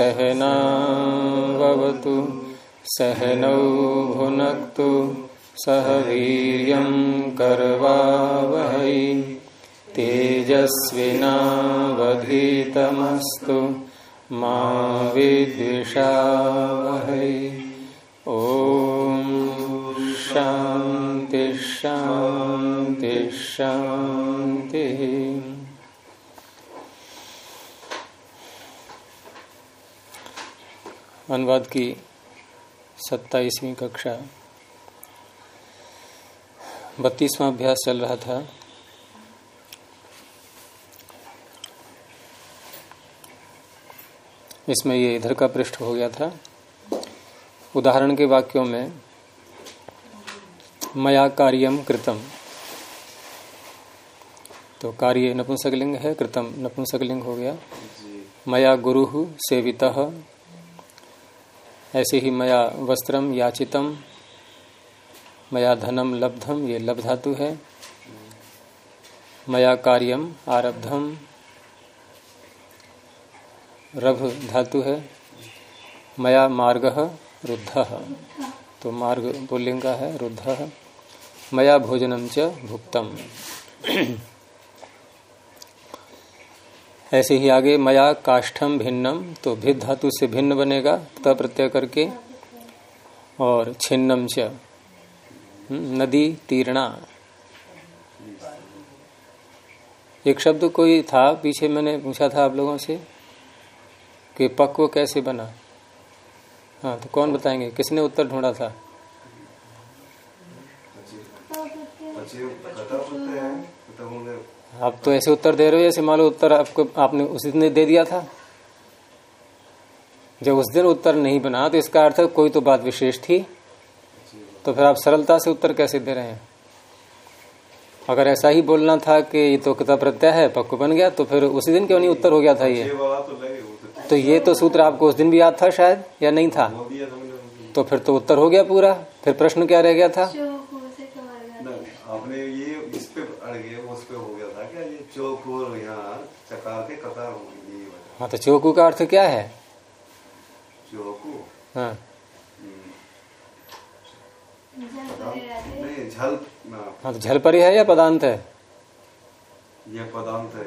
सहनावतु सहनौ भुनक्तु सह वीर्यं करवावहै। तेजस्विनावधीतमस्तु मा विद्विषावहै। ॐ शान्ति शान्ति शान्तिः। अनुवाद की सत्ताईसवीं कक्षा। बत्तीसवां अभ्यास चल रहा था। इसमें ये इधर का पृष्ठ हो गया था। उदाहरण के वाक्यों में मया कार्यम कृतम। तो कार्य नपुंसकलिंग है कृतम नपुंसकलिंग हो गया। मया गुरु सेवित। ऐसे ही मया वस्त्रम याचितम, मया धनम लब्धम ये लभ धातु है। मया कार्यम आरब्धम रभ धातु है। मया मार्ग रुद्ध। तो मार्ग पुल्लिंग का है, रुद्ध। मया भोजनम च भुक्तम। ऐसे ही आगे, मया काष्ठम भिन्नम तो भिद धातु से भिन्न बनेगा त प्रत्यय करके, और छिन्नम च। नदी, तीर्णा। एक शब्द कोई था, पीछे मैंने पूछा था आप लोगों से, कि पक्व कैसे बना? हाँ तो कौन बताएँगे? किसने उत्तर ढूंढा था? आप तो ऐसे उत्तर दे रहे हो जैसे मान लो उत्तर आपको आपने उस दिन दे दिया था। जब उस दिन उत्तर नहीं बना तो इसका अर्थ कोई तो बात विशेष थी। तो फिर आप सरलता से उत्तर कैसे दे रहे हैं? अगर ऐसा ही बोलना था कि ये तो किताब प्रत्यय है पक्को बन गया तो फिर उसी दिन क्यों नहीं उत्तर हो गया था ये? तो ये तो सूत्र आपको उस दिन भी याद था शायद या नहीं था? तो फिर तो उत्तर हो गया पूरा। फिर प्रश्न क्या रह गया था? आपने ये इस पे अड़ गए उस पे हो चौक और यहाँ चकार के हो हाँ तो चौकू का अर्थ क्या है? चौकू? हाँ। नहीं झल हाँ तो झलपरी है या पदांत है? ये पदांत है।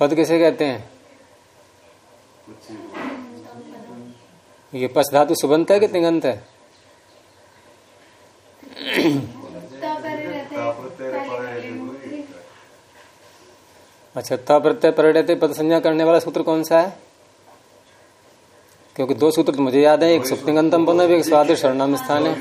पद किसे कहते हैं? ये पश धातु सुबंत है कि तिंगंत है? अच्छा त प्रत्यय परिणत पद संज्ञा करने वाला सूत्र कौन सा है? क्योंकि दो सूत्र तो मुझे याद है एक सुप्तिगंतम पद एक स्वादिष्ट शरणाम स्थान है।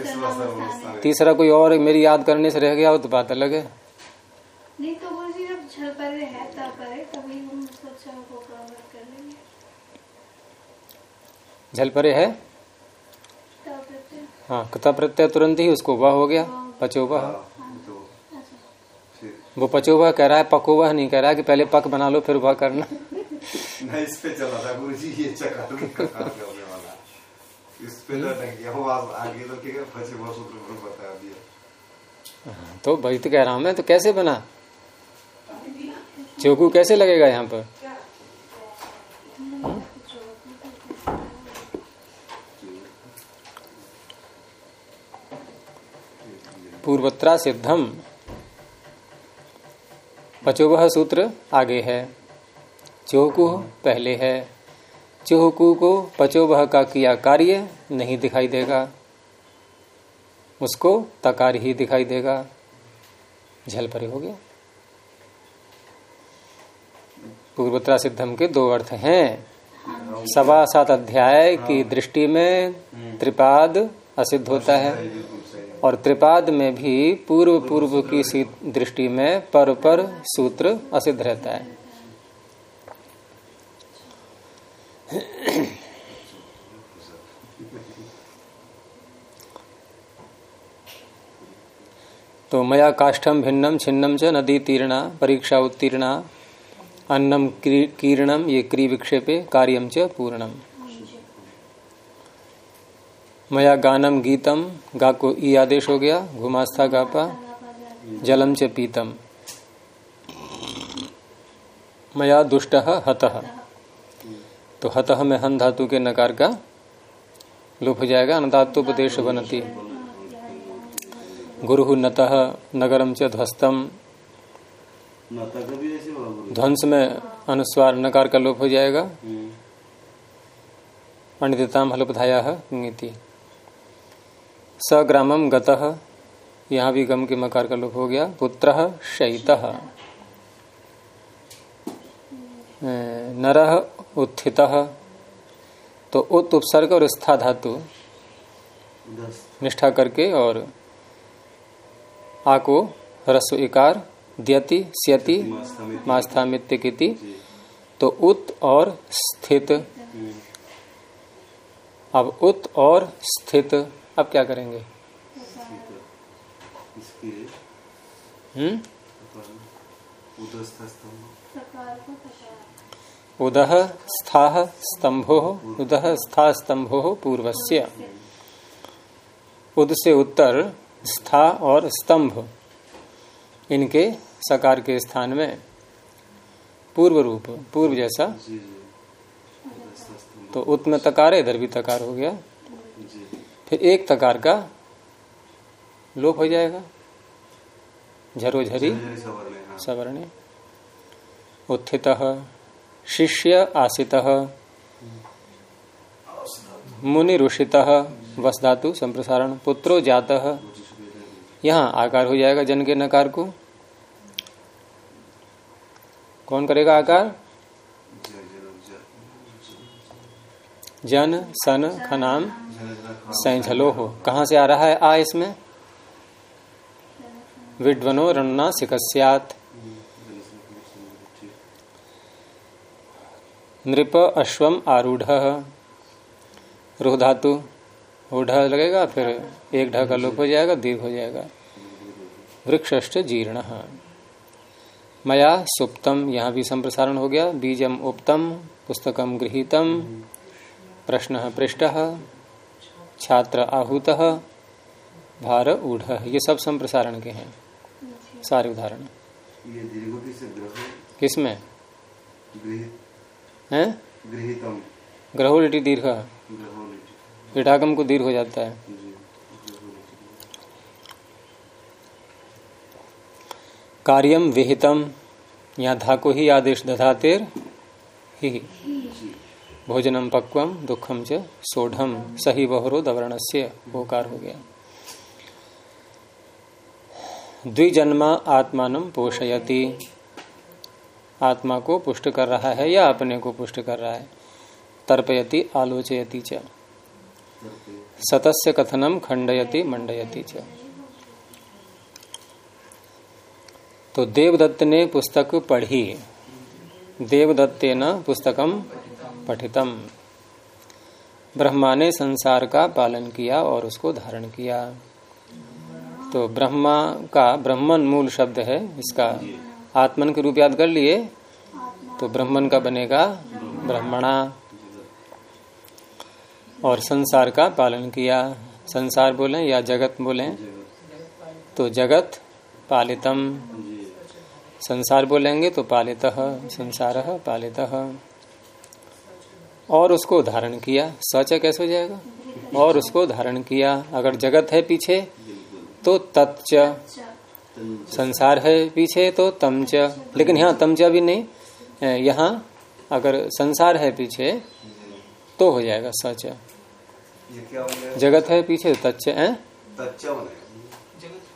तीसरा कोई और मेरी याद करने से रह गया हो तो बात अलग है। नहीं तो वो सिर्फ़ छल पर है तब पर तभी हम उसको अच्छा को कवर कर लेंगे झल परे है? हाँ कथा प्रत्यय तुरंत ही उसको वह हो गया पचोवह तो फिर वो पचोवह कह रहा है पकोवह नहीं कह रहा है कि पहले पक बना लो फिर वह करना। नहीं इस पे चला था गुरु जी ये चकार के कतार का होने वाला इस पे तो आगे तो बता दिया। तो वही तो कह रहा हूँ मैं तो कैसे बना? चौकू कैसे लगेगा यहाँ पर? पूर्वत्रा सिद्धम। पचोवह सूत्र आगे है। चौकू पहले है। चौकू को पचोवह का किया कार्य नहीं दिखाई देगा। उसको तकार ही दिखाई देगा। झल परे हो गया। पूर्वोत्तरा सिद्धम के दो अर्थ हैं। सवा सात अध्याय की दृष्टि में त्रिपाद असिद्ध होता है। और त्रिपाद में भी पूर्व पूर्व की दृष्टि में पर पर सूत्र असिद्ध रहता है। तो मया काष्ठम भिन्नम छिन्नम च नदी तीर्णा, परीक्षा उत्तीर्णा अन्नम क्री- कीर्णम ये क्री विक्षेपे कार्यम च पूर्णम। मया गानम गीतम गा को ई आदेश हो गया घुमास्था गापा जलम च पीतम। मया दुष्ट हतः। तो हतः में हन धातु के नकार का लोप हो जाएगा अनदातोपदेश बनती। गुरु नतः नगरम च ध्वस्तम। ध्वंस में अनुस्वार नकार का लोप हो जाएगा। हम्म, पंडिताम हलोपधाया नीति। स ग्रामम गतः। यहाँ भी गम के मकार का लोप हो गया। पुत्र शयित नर उत्थित। तो उत उपसर्ग और स्था धातु निष्ठा करके और आ को ह्रस्व इकार द्यति स्यति मास्थामित मास्थामित्य की तो उत और स्थित। हम्म, अब उत और स्थित अब क्या करेंगे? हम्म? उदह स्था स्तंभो उदह स्था स्तंभो पूर्वस्य। उद से उत्तर स्था और स्तंभ इनके सकार के स्थान में। पूर्व रूप पूर्व जैसा। तो उत में तकार है इधर भी तकार हो गया। फिर एक प्रकार का लोप हो जाएगा। झरो झरी झरी सवर्ण हाँ। सवर्ण। उत्थित शिष्य आसित। मुनि ऋषित वस धातु संप्रसारण। पुत्रो जात। यहाँ आकार हो जाएगा जन के नकार को। कौन करेगा आकार जय जय जय जन, सन, खनाम, सैंझलो हो। कहाँ से आ रहा है आ इसमें? विड्वनो रणना सिकस्यात नृप अश्वम आरूढ़। रुह धातु। ऊढ़ लगेगा, फिर एक ढ का लोप हो जाएगा, दीर्घ हो जाएगा। वृक्षष्ट जीर्ण। मया सुप्तम, यहाँ भी संप्रसारण हो गया। बीजम उपतम, पुस्तकम गृहीतम। प्रश्न पृष्ठ। छात्र आहूत। भार ऊढ़। ये सब संप्रसारण के हैं। सारे उदाहरण। ये किसमें? हैं? ग्रहोलिटी दीर्घ। ग्रहोलिटी। को दीर्घ हो जाता है। कार्यम विहितम। यहाँ धाको ही आदेश दधातेर। ही। जी। भोजनम पक्वम दुखम च सोढ़म सही बहरो दवर्ण से होकार हो गया। द्विजन्मा आत्मान पोषयति। आत्मा को पुष्ट कर रहा है या अपने को पुष्ट कर रहा है? तर्पयति, आलोचयति च। सतस्य कथनम खंडयति, मंडयति च। तो देवदत्त ने पुस्तक पढ़ी। देवदत्तेन पुस्तकम पठितम। ब्रह्मा ने संसार का पालन किया और उसको धारण किया। तो ब्रह्मा का ब्रह्मन मूल शब्द है, इसका आत्मन के रूप याद कर लिए। तो ब्रह्मन का बनेगा ब्रह्मणा। और संसार का पालन किया। संसार बोले या जगत बोले? तो जगत पालितम। संसार बोलेंगे तो पालित, संसार पालित। और उसको धारण किया सच कैसे हो जाएगा? और उसको धारण किया अगर जगत है पीछे तो तत्च। संसार है पीछे तो तमच। लेकिन यहाँ तमच भी नहीं यहाँ अगर संसार है पीछे तो हो जाएगा सच। हो जगत है पीछे तो तच्च है?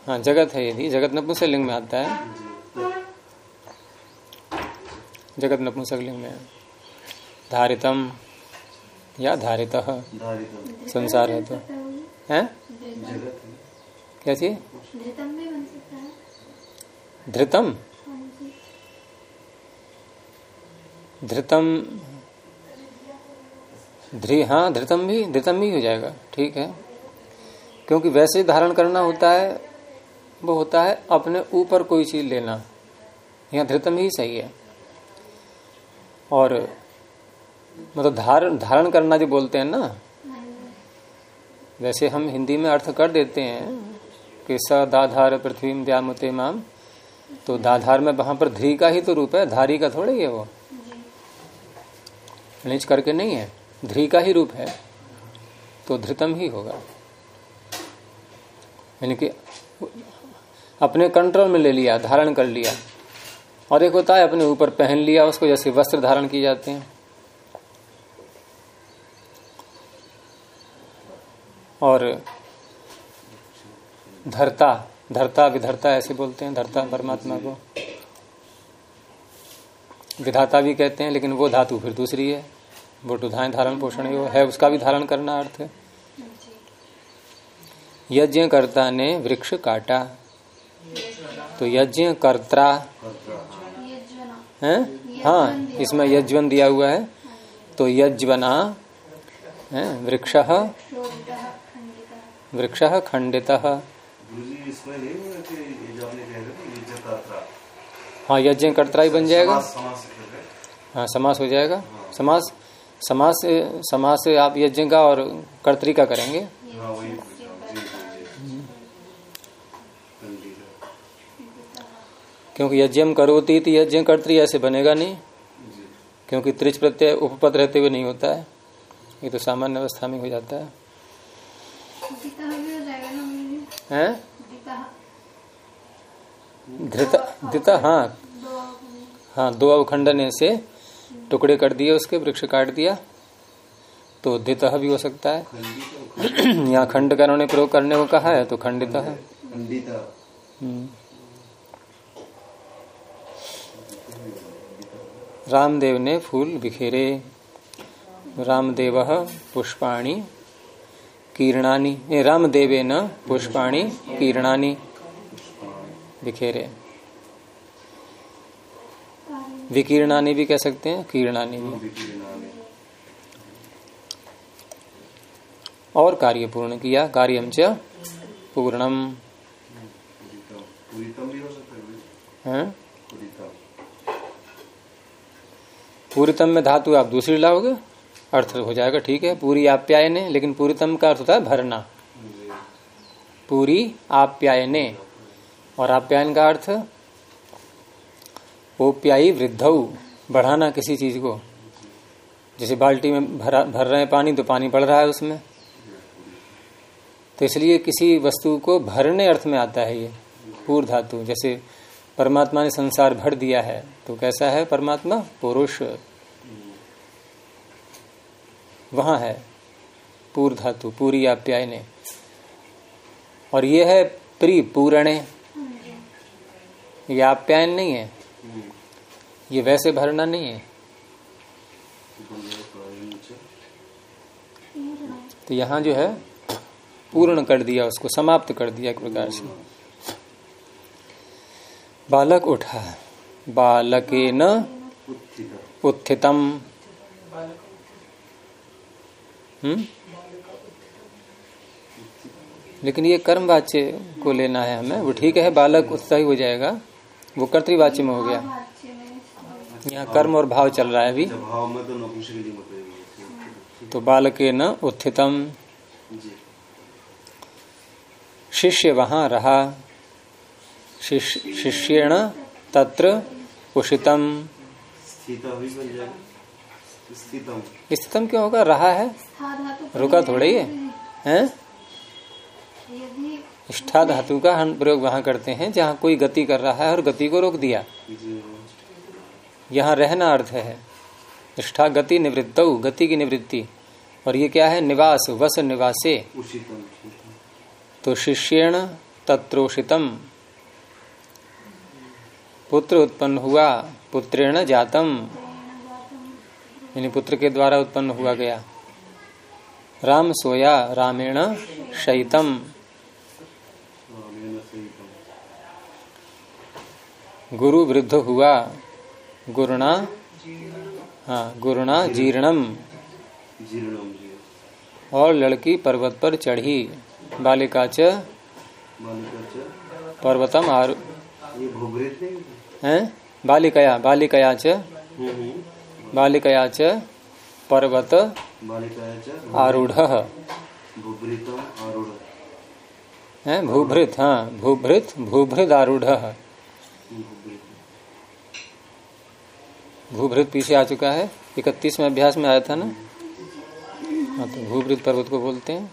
हाँ जगत है यदि जगत नपुंसक लिंग में आता है। जगत नपुंसक लिंग में है। धारितम या धारित? संसार है तो। है? क्या चीज़? धृतम। है धृतम। धृतम हाँ धृतम भी धृतम भी हो जाएगा। ठीक है। क्योंकि वैसे धारण करना होता है वो होता है अपने ऊपर कोई चीज़ लेना। यहाँ धृतम ही सही है। और मतलब धारण धारण करना जो बोलते हैं ना? वैसे हम हिंदी में अर्थ कर देते हैं कि स दाधार पृथ्वी व्यामुते माम। तो दाधार में वहाँ पर ध्री का ही तो रूप है, धारी का थोड़ा ही है वो। नीच करके नहीं है, ध्री का ही रूप है तो धृतम ही होगा। यानी कि अपने कंट्रोल में ले लिया, धारण कर लिया। और एक होता है अपने ऊपर पहन लिया, उसको जैसे वस्त्र धारण किए जाते हैं। और धरता धरता, विधरता ऐसे बोलते हैं, धरता परमात्मा को। विधाता भी कहते हैं, लेकिन वो धातु फिर दूसरी है। वो टुधाएँ धारण पोषण है उसका भी धारण करना अर्थ है। यज्ञ कर्ता ने वृक्ष काटा। तो यज्ञ कर्ता, है? हाँ इसमें यज्वन दिया हुआ है। तो यज्वना वृक्ष वृक्ष खंडित हाँ यज्ञ कर्ता ही बन जाएगा। हैं। हाँ समास हो जाएगा। समास समास समास आप यज्ञ का और कर्तरी का करेंगे। हाँ हूँ। है। क्योंकि यज्ञ करोती थी यज्ञ कर्तरी ऐसे बनेगा नहीं। क्योंकि त्रिच प्रत्यय उपपद रहते हुए नहीं होता है। ये तो सामान्य अवस्था में हो जाता है। हो? हैं धृत धृता हाँ। दो हाँ दो अवखंडन से टुकड़े कर दिए उसके वृक्ष काट दिया। तो धित भी हो सकता है। यहाँ खंड का उन्होंने प्रयोग करने को कहा है तो खंडित है। हम्म। रामदेव ने फूल बिखेरे। रामदेव पुष्पाणी। कीर्णानी रामदेवे न पुष्पाणी, कीर्णानी बिखेरे। विकीर्णानी भी कह सकते हैं, कीर्णानी भी। और कार्य पूर्ण किया कार्यम च पूर्णम। हो? पूरितम में धातु आप दूसरी लाओगे? अर्थ हो जाएगा, ठीक है, पूरी आप्यायने, लेकिन पूरीतम का अर्थ होता है भरना। पूरी आप्यायने। और आप्यायन का अर्थ, ओप्यायी वृद्धऊ बढ़ाना किसी चीज़ को। जैसे बाल्टी में भरा, भर रहे हैं पानी तो पानी बढ़ रहा है उसमें। तो इसलिए किसी वस्तु को भरने अर्थ में आता है ये पूर्व धातु। जैसे परमात्मा ने संसार भर दिया है तो कैसा है परमात्मा? पुरुष। वहाँ है। पूर्व धातु पूरी आप्यायने और ये है प्री पूरणे ये आप्यायन नहीं है। ये वैसे भरना नहीं है। तो यहाँ जो है पूर्ण कर दिया उसको समाप्त कर दिया एक प्रकार से। बालक उठा। बालके न उत्थितम। हम्म? लेकिन ये कर्म वाच्य को लेना है हमें। वो ठीक है बालक उत्साही हो जाएगा। वो कर्तवाच्य में हो गया। यहाँ कर्म और भाव चल रहा है अभी। तो हैं तो बालके न उत्थितम। शिष्य वहाँ रहा। शिष्य शिष्येण तत्र उषितम स्थित भी बन जाएगा स्थितम। स्थितम क्यों होगा? रहा है। रुका थोड़ा ही है। हैं? यदि धातु का हम प्रयोग वहाँ करते हैं जहाँ कोई गति कर रहा है और गति को रोक दिया। यहाँ रहना अर्थ है। स्था गति निवृत्त गति की निवृत्ति। और ये क्या है? निवास वस निवासे। तो शिष्येण तत्रोषितम। पुत्र उत्पन्न हुआ पुत्रेण जातम। यानी पुत्र के द्वारा उत्पन्न हुआ गया। राम सोया रामेण शैतम गुरु वृद्ध हुआ गुरुणा हाँ गुरुणा जीर्णम। और लड़की पर्वत पर चढ़ी बालिका च पर्वतम आरु हैं? बालिकया बालिकया च। हम्म। बालिकया च पर्वत आरूढ़। भूभृत हाँ? भूभृत भूभृत आरूढ़। भूभृत। पीछे आ चुका है। इकतीस में अभ्यास में आया था ना? हाँ तो भूभृत पर्वत को बोलते हैं।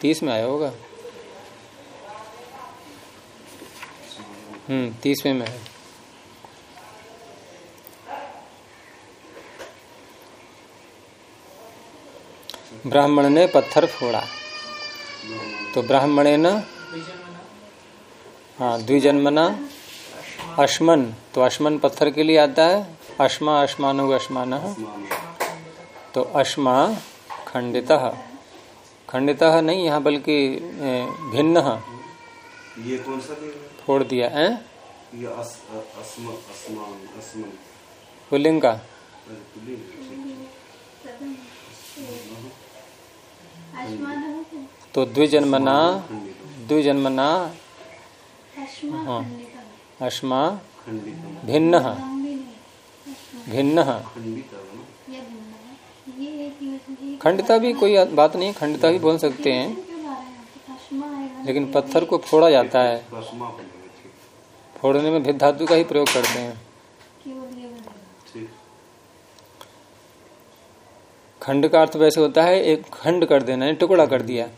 तीस में आया होगा। हम्म तीसवें में है। ब्राह्मण ने पत्थर फोड़ा। तो ब्राह्मणे न हाँ द्विजन्मना अश्मन। तो अश्मन पत्थर के लिए आता है। अश्मा अश्मान अश्मान। तो अश्मा खंडित। खंडित नहीं यहाँ बल्कि भिन्न। ये कौन सा फोड़ दिया है? ये अस, अस्म, अस्मान अस्मन पुल्लिंग का। अरे पुल्लिंग है, ठीक है। आसमान है क्या? तो द्विजन्मना द्विजन्मना हाँ। अश्मा, भिन्न भिन्न खंडिता भी कोई बात नहीं, खंडिता भी बोल सकते हैं, लेकिन पत्थर को फोड़ा जाता है फोड़ने में भिद धातु का ही प्रयोग करते हैं केवल ये बनेगा ठीक खंड का अर्थ वैसे होता है, एक खंड कर देना, यानी टुकड़ा कर दिया।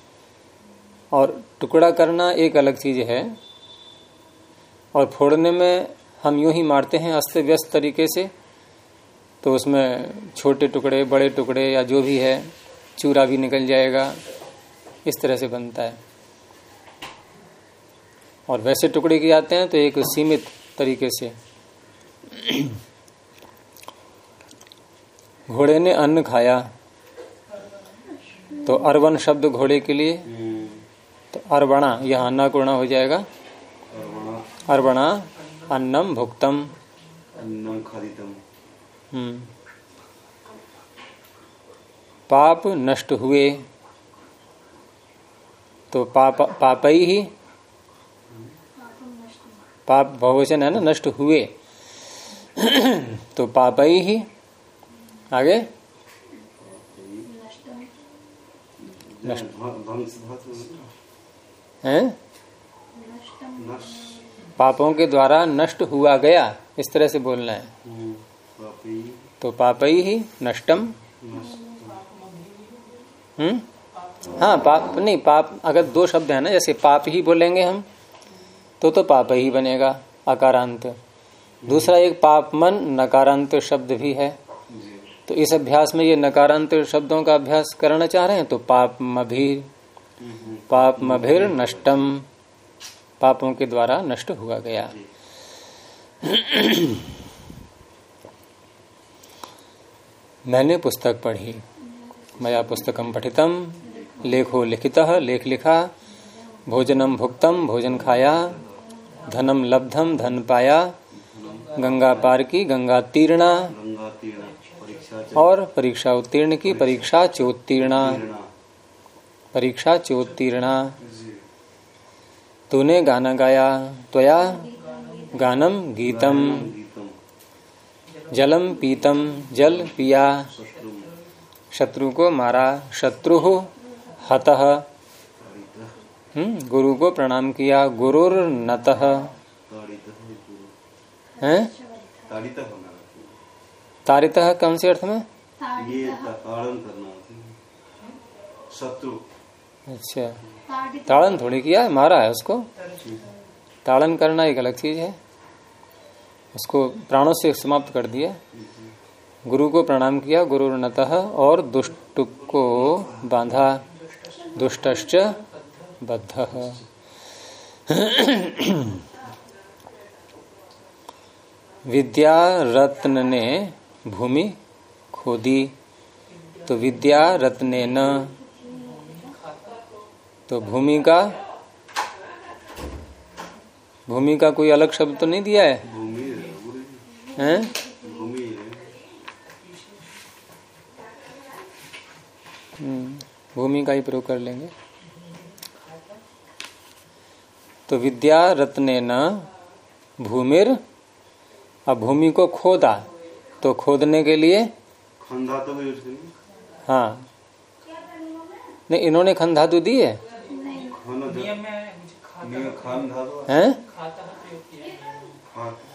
और टुकड़ा करना एक अलग चीज़ है। और फोड़ने में हम यूँ ही मारते हैं अस्त व्यस्त तरीके से तो उसमें छोटे टुकड़े, बड़े टुकड़े या जो भी है, चूरा भी निकल जाएगा। इस तरह से बनता है। और वैसे टुकड़े किए जाते हैं तो एक सीमित तरीके से। घोड़े ने अन्न खाया। तो अरवन शब्द घोड़े के लिए तो अरवणा यह अन्ना कोणा हो जाएगा। अरवणा। अन्नम भुक्तम। हम्म। पाप नष्ट हुए। तो पाप पापई ही। पाप बहुवचन है ना नष्ट हुए। तो पापई ही। आगे नष्ट। ध्वंस धातु हैं? पापों के द्वारा नष्ट हुआ गया, इस तरह से बोलना है। तो पापई ही नष्टम। हम्म? हाँ पाप नहीं, पाप अगर दो शब्द है ना, जैसे पाप ही बोलेंगे हम तो तो पाप ही बनेगा, अकारांत। दूसरा एक पापमन नकारांत शब्द भी है। तो इस अभ्यास में ये नकारांत शब्दों का अभ्यास करना चाह रहे हैं तो पाप मभिर पाप मभिर नष्टम, पापों के द्वारा नष्ट हुआ गया। मैंने पुस्तक पढ़ी, मया पुस्तकम पठितम, लेखो लिखित, लेख लिखा भोजनम भुक्तम, भोजन खाया धनम लब्धम, धन पाया, गंगा पार की, गंगा तीर्णा और परीक्षा उत्तीर्ण की परीक्षा चोत्तीर्णा। परीक्षा चोत्तीर्णा। तूने गाना गाया त्वया गानम गीतम। जलम पीतम जल पिया। शत्रु को मारा शत्रु हतः। हम्म, गुरु को प्रणाम किया गुरुर नतः ताड़ित गुरु हैं? तारितः कौन से अर्थ में? ये ताड़न करना शत्रु। अच्छा। ताड़न थोड़ी किया है मारा है उसको? ताड़न करना एक अलग चीज़ है। उसको प्राणों से समाप्त कर दिया। गुरु को प्रणाम किया गुरु नतः और दुष्ट को बांधा। दुष्टश्च बद्ध। विद्या रत्न ने भूमि खोदी तो विद्या रत्ने न। तो भूमि का भूमि का कोई अलग शब्द तो नहीं दिया है? है। हैं? हम्म, भूमि का ही प्रयोग कर लेंगे। तो विद्या रत्ने न भूमिर अब भूमि को खोदा। तो खोदने के लिए? खंधा तो यूज़ करेंगे हाँ। नहीं इन्होंने खन धातु दी है? खाना नियम खान धातु हैं।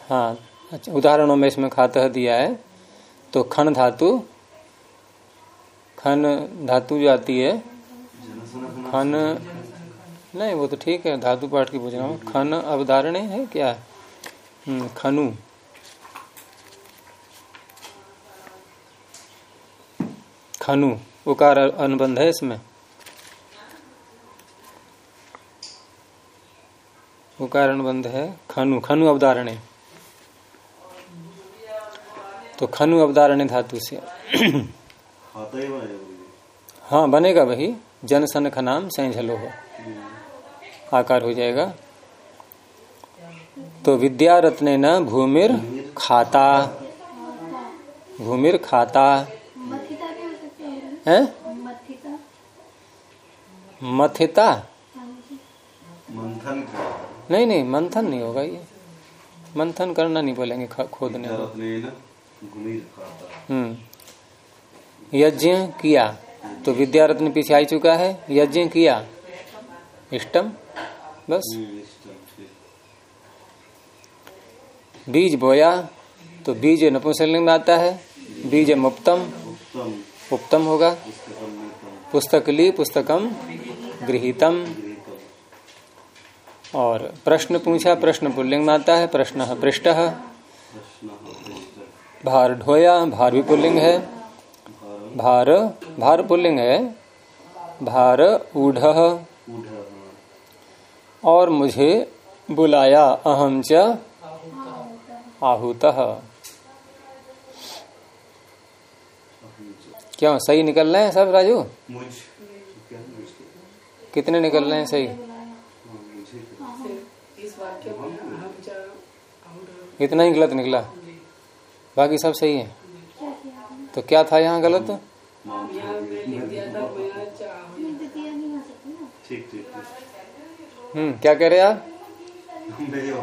हाँ? अच्छा उदाहरणों में इसमें खातः दिया है। तो खन धातु खन धातु जो आती है खन नहीं वो तो ठीक है धातु पाठ की पूछ रहा हूँ। खन अवधारणे है क्या? हम्म, खनु। खनु, उकार अनुबंध है इसमें? उकार अनुबंध है खनु खनु अवधारणे। तो खनु अवधारणे धातु से। हाँ बनेगा वही। जनसन खनाम सैंझलो हो। आकार हो जाएगा। तो विद्या रत्न न भूमिर खाता। भूमिर खाता। हैं? मथिता। मथिता? हाँ जी मंथन नहीं नहीं मंथन नहीं होगा ये। मंथन करना नहीं बोलेंगे खोदने हम्म। यज्ञ किया। तो विद्या रत्न पीछे आ चुका है। यज्ञ किया। इष्टम? बस। बीज बोया। तो बीज नपुंसकलिंग में आता है। बीज मुक्तम उत्तम होगा। नीतम पुस्तकली पुस्तकम गृहीतम। और प्रश्न पूछा, प्रश्न पुल्लिंग में आता है, प्रश्न पृष्ठ भार ढोया, भार भी पुल्लिंग है। भार भार पुल्लिंग है। भार ऊढ़ और मुझे बुलाया अहम च। आहूत क्यों? सही निकल रहे हैं सब राजू? कितने निकल रहे हैं सही? इतना ही गलत निकला? बाकी सब सही है? तो क्या था यहाँ गलत? हम्म क्या कह रहे आप? हो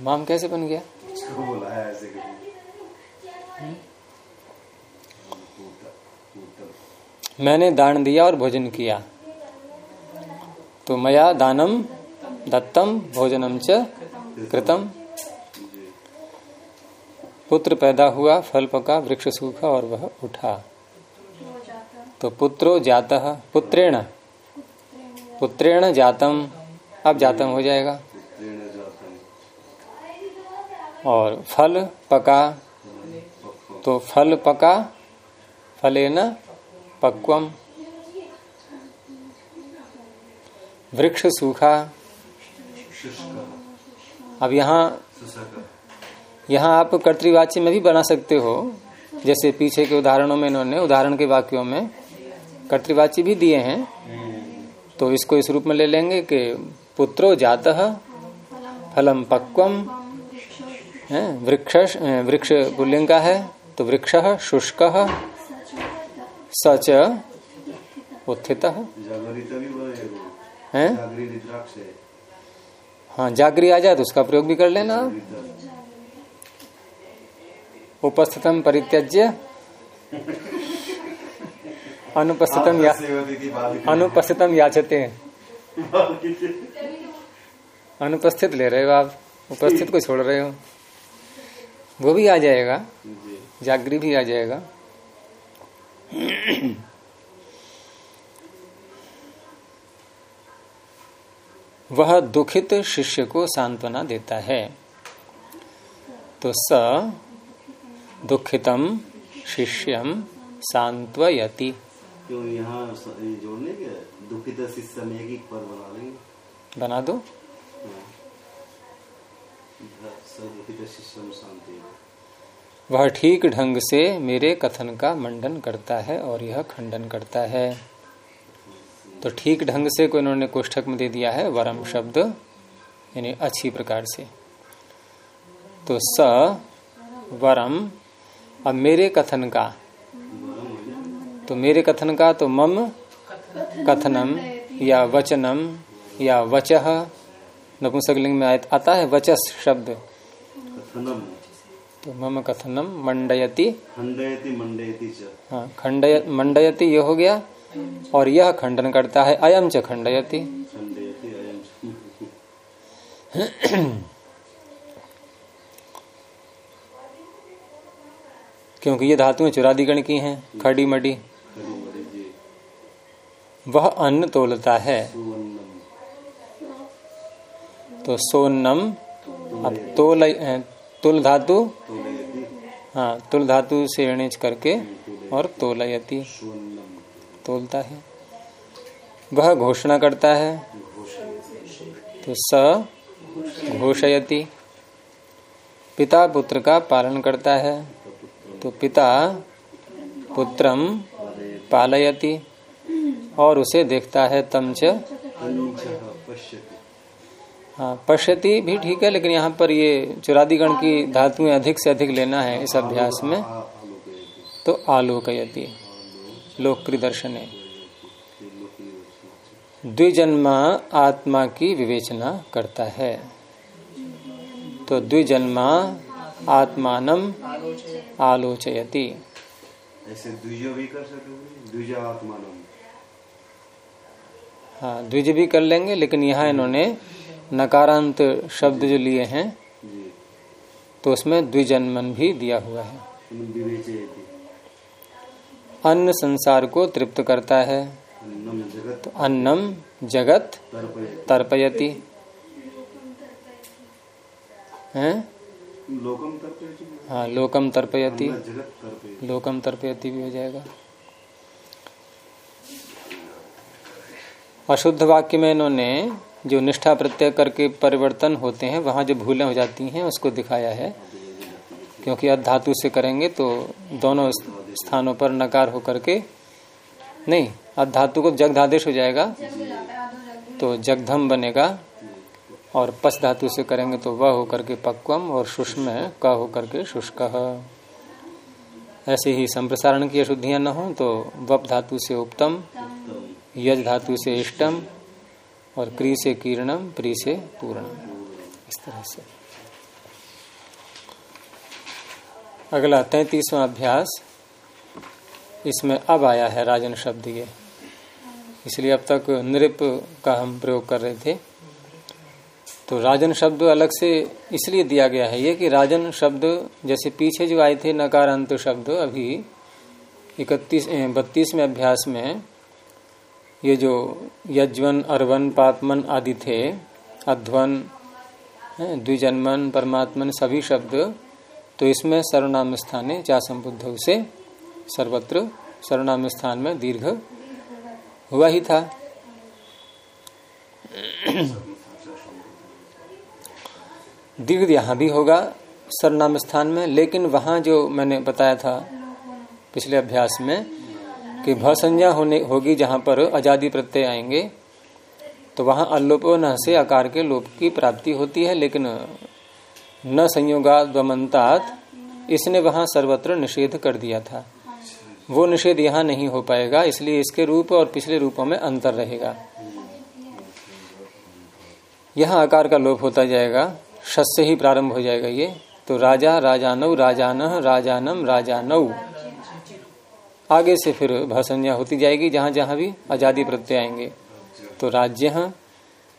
माम कैसे बन गया इसको बुलाया ऐसे करके मैंने दान दिया और भोजन किया। तो मया दानम दत्तम भोजनम च कृतम। पुत्र पैदा हुआ, फल पका, वृक्ष सूखा और वह उठा। तो पुत्रो जातः पुत्रेण। पुत्रेण जातम। अब जातम हो जाएगा। और फल पका तो फल पका, फलेन पक्वम। वृक्ष सूखा। अब यहाँ यहाँ आप कर्तृवाच्य में भी बना सकते हो। जैसे पीछे के उदाहरणों में इन्होंने, उदाहरण के वाक्यों में कर्तृवाच्य भी दिए हैं। तो इसको इस रूप में ले लेंगे कि पुत्रो जात, फलम पक्वम वृक्ष वृक्ष पुल्लिंग का है। तो वृक्ष, शुष्क सच उत्थित। है? है, जागरी आ जाए तो उसका प्रयोग भी कर लेना। उपस्थितम परित्यज्य। अनुपस्थितम या अनुपस्थितम याचते। अनुपस्थित ले रहे हो आप? उपस्थित को छोड़ रहे हो? वो भी आ जाएगा। जागरी भी आ जाएगा। वह दुखित शिष्य को सांत्वना देता है। तो स दुखितम शिष्यम सांत्वयति। क्यों यहाँ जोड़ने के दुखित शिष्य में एक ही पर बना लेंगे। बना दो। स दुखित शिष्य शांति वह ठीक ढंग से मेरे कथन का मंडन करता है और यह खंडन करता है। तो ठीक ढंग से को इन्होंने कोष्ठक में दे दिया है, वरम शब्द, यानी अच्छी प्रकार से। तो स, वरम, अब मेरे कथन का। तो मेरे कथन का तो मम, कथनम, या वचनम, या वचह नपुंसकलिंग में आता है वचस शब्द। तो मम कथनम मंडयति खंडयति मंडयति च। हाँ खंडय मंडयति ये हो गया। और यह खंडन करता है अयम च खंडयति। क्योंकि ये धातुएँ चुरादिगण की हैं खड़ी मडी वह अन्न तोलता है। तो सोनम अब तोल तुल धातु? हाँ तुल धातु से अणिज करके और तोलयति। तोलता है। वह घोषणा करता है। तो स घोषयती। पिता पुत्र का पालन करता है। तो पिता पुत्रम पालयति और उसे देखता है तम च अंचः पश्यति हाँ पश्यति भी ठीक है लेकिन यहाँ पर ये चुरादिगण की धातुएँ अधिक से अधिक लेना है इस अभ्यास में। तो आलोकयति लोकप्रिय दर्शन द्विजन्मा आत्मा की विवेचना करता है। तो द्विजन्मा आत्मान आलोचयति। ऐसे द्विज भी कर सकते हो आत्मानम हाँ द्विज भी कर लेंगे लेकिन यहाँ इन्होंने नकारांत शब्द जो लिए हैं तो उसमें द्विजन्मन भी दिया हुआ है। अन्न संसार को तृप्त करता है। तो अन्नम जगत तर्पयति। हैं? हाँ लोकम तर्पयति। लोकम तर्पयति भी हो जाएगा। अशुद्ध वाक्य में इन्होंने जो निष्ठा प्रत्यय करके परिवर्तन होते हैं, वहाँ जो भूलें हो जाती हैं, उसको दिखाया है। क्योंकि अध धातु से करेंगे तो दोनों स्थानों पर नकार होकर के नहीं अध धातु को जगधादेश हो जाएगा। तो जगधम बनेगा और पस धातु से करेंगे तो वह होकर के पक्वम और शुष्म क होकर के शुष्क। ऐसे ही संप्रसारण की अशुद्धियाँ न हो तो वप धातु से उपतम यज धातु से इष्टम और क्री से कीर्णम प्री से पूर्णम। इस तरह से। अगला तैतीसवां अभ्यास। इसमें अब आया है राजन शब्द ये। इसलिए अब तक नृप का हम प्रयोग कर रहे थे। तो राजन शब्द अलग से इसलिए दिया गया है ये कि राजन शब्द जैसे पीछे जो आए थे नकारांत शब्द अभी इकतीस, बत्तीसवें अभ्यास में ये जो यज्वन अरवन पापमन आदि थे, अध्वन द्विजन्मन, परमात्मन, सभी शब्द तो इसमें सर्वनाम स्थाने चा संबुद्ध से सर्वत्र सर्वनाम स्थान में दीर्घ हुआ ही था। दीर्घ यहाँ भी होगा सर्वनाम स्थान में, लेकिन वहाँ जो मैंने बताया था पिछले अभ्यास में कि भ संज्ञा होने, होगी जहाँ पर आज़ादी प्रत्यय आएँगे तो वहाँ अल्लोपो न से आकार के लोप की प्राप्ति होती है, लेकिन न संयोगात इसने वहाँ सर्वत्र निषेध कर दिया था। वो निषेध यहाँ नहीं हो पाएगा, इसलिए इसके रूप और पिछले रूपों में अंतर रहेगा। यहाँ आकार का लोप होता जाएगा शस से ही प्रारंभ हो जाएगा ये। तो राजा राजानव राजान, राजानम राजानव आगे से फिर भाषंज्ञा होती जाएगी, जहाँ जहाँ भी आज़ादी प्रत्यय आएँगे। तो राज्य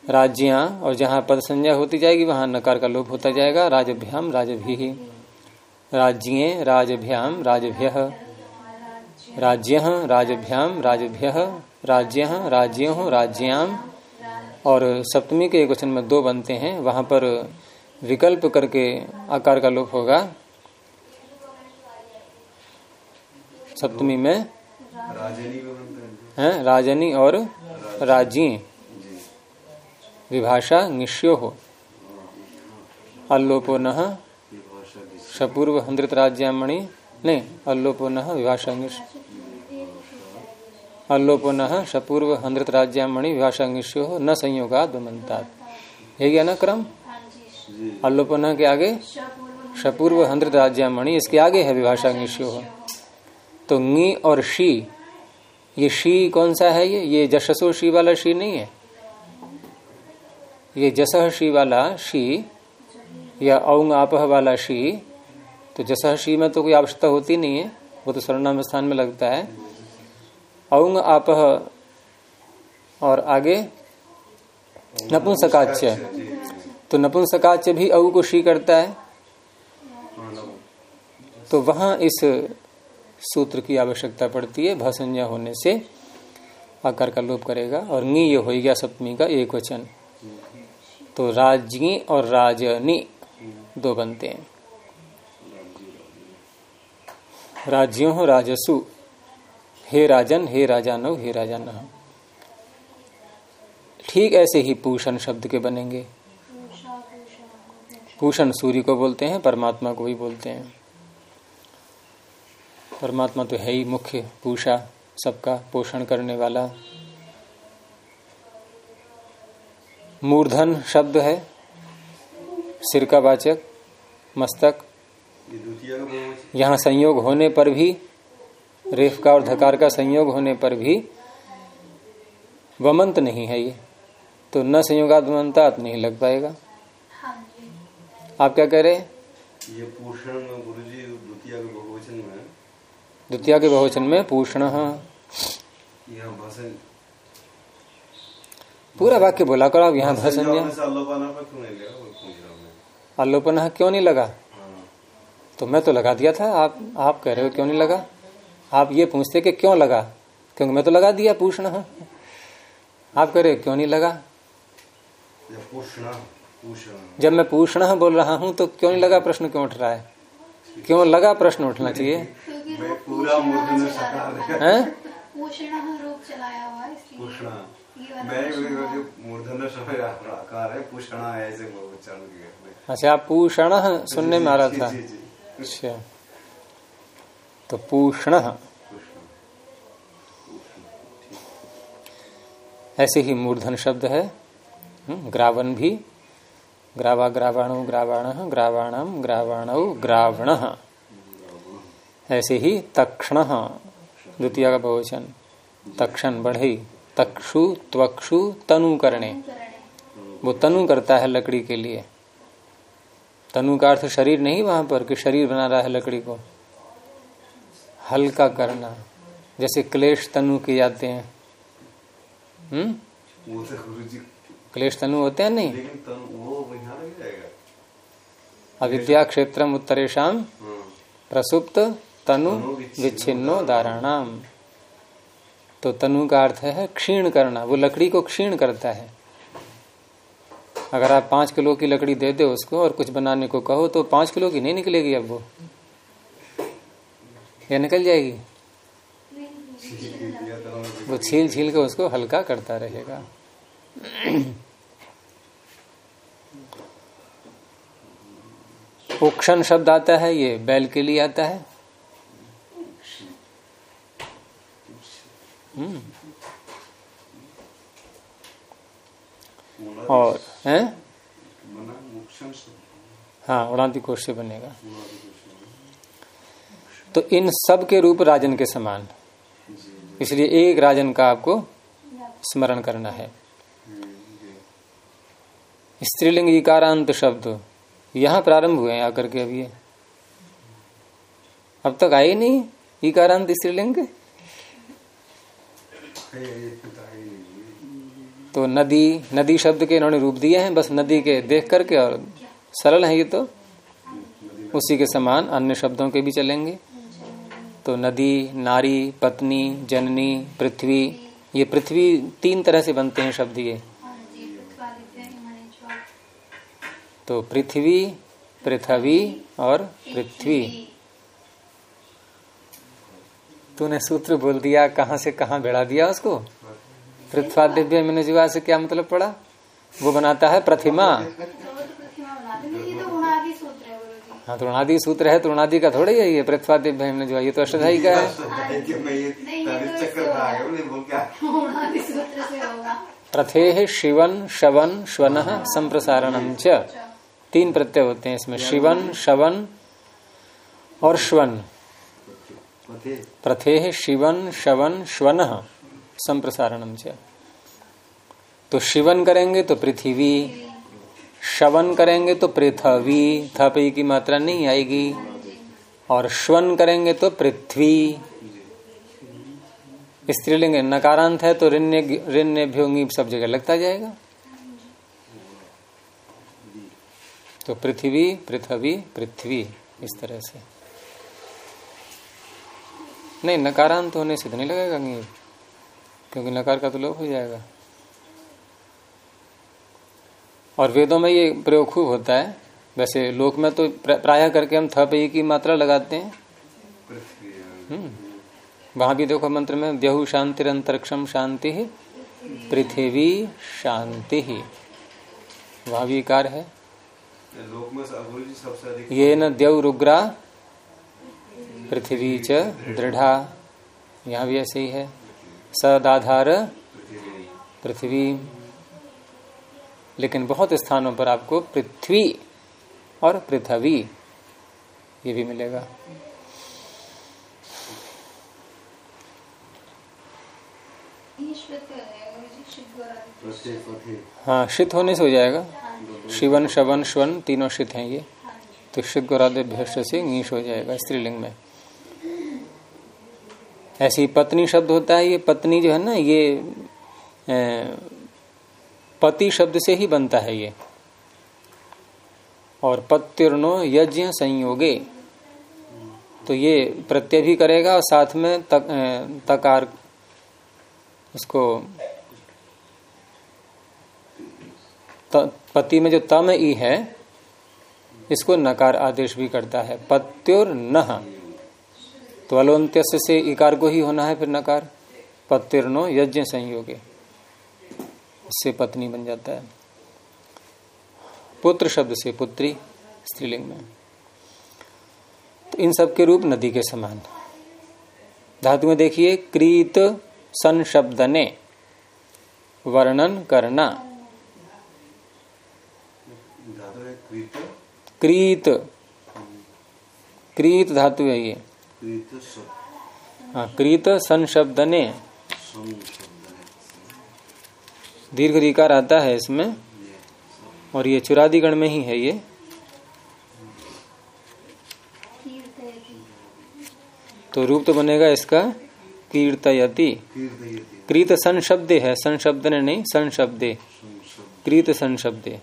राज्या और जहाँ पद संज्ञा होती जाएगी, वहाँ नकार का लोप होता जाएगा। राजभ्याम राजभी राज्ये, राजभ्याम, राजभ्य। राज्य राजभ्याम, राजभ्य। राज्य राज्यों, राज्याम। और सप्तमी के क्वेश्चन में दो बनते हैं, वहाँ पर विकल्प करके आकार का लोप होगा। सप्तमी में? राजनी है। राजनी और राज़ी। विभाषा निश्यो हो। अल्लोपो न सपूर्व हंद्रित राज्यामणि। नहीं अल्लोपो न विभाषा अल्लोपो न सपूर्व हंद्रित राज्यामणि विभाषा निश्यो हो। न संयोगा दमंतात ये गया ना क्रम? अल्लोपो न के आगे? सपूर्व हंद्रित राज्यामणि। इसके आगे है विभाषा निश्यो हो। तो ंगी और शी, ये शी कौन सा है ये? ये जशसो शी वाला शी नहीं है। ये जसह शी वाला शी या औंग आपह वाला शी तो जसह शी में तो कोई आवश्यकता होती नहीं है, वो तो सर्वनाम स्थान में लगता है। औंग आपह और आगे नपुंसकाच्य तो नपुंसकाच भी अऊ को शी करता है। तो वहाँ इस सूत्र की आवश्यकता पड़ती है भसंज्ञा होने से आकार का लोप करेगा और नी ये हो गया सप्तमी का एक वचन। तो राज़ी और राजनी दो बनते हैं। राज्यों हो राजसु, हे राजन, हे राजानव हे राजान। ठीक ऐसे ही पूषण शब्द के बनेंगे। पूषा पूषा पूषण सूर्य को बोलते हैं, परमात्मा को भी बोलते हैं। परमात्मा तो है ही मुख्य पूषा सबका पोषण करने वाला। मूर्धन शब्द है सिर का वाचक मस्तक। ये द्वितीय का बहुवचन यहाँ संयोग होने पर भी रेफ का और धकार का संयोग होने पर भी वमंत नहीं है ये। तो न संयोगात्मंतात नहीं लग पाएगा। हाँ आप क्या कह रहे हैं? ये पोषण गुरु जी द्वितीय के बहुवचन में द्वितीय के बहुवचन में पूषण। पूरा वाक्य बोला करो आप यहाँ भसन्या अल्लोपाना पर क्यों नहीं लगा? हाँ। तो मैं तो लगा दिया था आप आप कह रहे हो क्यों नहीं लगा? आप ये पूछते कि क्यों लगा? क्योंकि मैं तो लगा दिया पूछना आप कह रहे हो क्यों नहीं लगा? जब मैं पूछना बोल रहा हूँ तो क्यों नहीं लगा? प्रश्न क्यों उठ रहा है? क्यों लगा प्रश्न उठना चाहिए? मैं पूरा पोषण मूर्ध सका हुआ है। हैं? पोषण रूप चलाया हुआ है इसलिए पुष्णा ये वाला मैं पोषण वो जो मूर्धन्य समय आकार है पुष्णा है ऐसे वो उच्चारण किया अच्छा आप पूषण सुनने में आ रहा था। जी जी अच्छा। तो पूषण ऐसे ही मूर्धन शब्द है। हम्म, ग्रावन भी। ग्रावा ग्रावाणु ग्रावाण ग्रावाणम ग्रावाणौ ग्रावण। ऐसे ही तक्षण द्वितीय का बहुवचन तक्षण बढ़ई तक्षु त्वक्षु तनु करणे। वो तनु करता है लकड़ी के लिए। तनु का अर्थ शरीर नहीं वहाँ पर कि शरीर बना रहा है लकड़ी को। हल्का करना जैसे क्लेश तनु किए जाते हैं। हम्म? तो क्लेश तनु होते हैं नहीं? अविद्या क्षेत्रम उत्तरेशम हाँ प्रसुप्त तनु विच्छिन्नो दाराणाम तो तनु का अर्थ है क्षीण करना। वो लकड़ी को क्षीण करता है। अगर आप पाँच किलो की लकड़ी दे दो उसको और कुछ बनाने को कहो तो पाँच किलो की नहीं निकलेगी अब वो। या निकल जाएगी। वो छील छील के उसको हल्का करता रहेगा। उक्षण शब्द आता है ये बैल के लिए आता है हम्म, मूला और, हैं? हाँ उड़ाती कोष से बनेगा। तो इन सब के रूप राजन के समान। इसलिए एक राजन का आपको स्मरण करना है। स्त्रीलिंग इकारांत शब्द यहाँ प्रारंभ हुए हैं आकर के अभी। अब तक आए नहीं इकारांत स्त्रीलिंग? के तो नदी नदी शब्द के इन्होंने रूप दिए हैं, बस नदी के देख करके और सरल है ये तो। उसी के समान अन्य शब्दों के भी चलेंगे। तो नदी, नारी, पत्नी, जननी, पृथ्वी, ये पृथ्वी तीन तरह से बनते हैं शब्द ये। तो पृथ्वी पृथ्वी और पृथ्वी। तूने सूत्र बोल दिया, कहाँ से कहाँ भिड़ा दिया उसको? पृथ्वा दिव्य मैंने जुआ से क्या मतलब पड़ा? वो बनाता है प्रतिमा। हैं, तृणादि सूत्र है, तृणादि का थोड़ा ही है ये पृथ्वा दिव्य मैंने जुआ ये तो अष्टाध्यायी का है। प्रथे शिवन, शवन, श्वन संप्रसारणम च। तीन प्रत्यय होते हैं इसमें, शिवन, शवन और श्वन। प्रथे शिवन, शवन, श्वन संप्रसारणम च। तो शिवन करेंगे तो पृथ्वी, शवन करेंगे तो पृथ्वी, थपई की मात्रा नहीं आएगी। और श्वन करेंगे तो पृथ्वी। स्त्रीलिंग नकारांत है तो ऋण्य ऋण्य सब जगह लगता जाएगा। तो पृथ्वी पृथ्वी पृथ्वी, इस तरह से। नहीं नकारांत होने से तो नहीं लगेगा नहीं क्योंकि नकार का तो लोप हो जाएगा। और वेदों में ये प्रयोग खूब होता है। वैसे लोक में तो प्राय करके हम थप की मात्रा लगाते हैं। हम्म। वहाँ भी देखो मंत्र में देहु शांति अंतरिक्षम शांति पृथ्वी शांति। ही वहाँ भी कार है। लोक में सबसे अधिक ये न देव रुग्रा पृथ्वी च दृढ़ा। यहाँ भी ऐसे ही है। सदाधार पृथ्वी। लेकिन बहुत स्थानों पर आपको पृथ्वी और पृथ्वी ये भी मिलेगा। हो शीत होने से हो जाएगा। शिवन, शवन, श्वन तीनों शीत हैं ये। तो शीत गोरादे भ्यष्ट से नीश हो जाएगा स्त्रीलिंग में। ऐसी पत्नी शब्द होता है ये पत्नी जो है ना ये पति शब्द से ही बनता है ये। और पत्युर्नो यज्ञ संयोगे तो ये प्रत्यय भी करेगा और साथ में तक, तकार उसको त, पति में जो तम ई है इसको नकार आदेश भी करता है। पत्युर नह तो अलोन्त्य से इकार को ही होना है फिर नकार। पत्युर्नो यज्ञ संयोग। इससे पत्नी बन जाता है। पुत्र शब्द से पुत्री स्त्रीलिंग में। तो इन सब के रूप नदी के समान। धातु में देखिए क्रीत सन शब्द ने वर्णन करना क्रीत। क्रीत धातु है ये। हाँ क्रीत सन शब्दने शब्द है दीर्घ रिकार आता है इसमें। और ये चुरादिगण में ही है ये। तो रूप तो बनेगा इसका कीर्तयति। कीर्तयति। क्रीत सन शब्द है सन शब्द ने नहीं सन शब्दे सम शब्द क्रीत सन शब्दे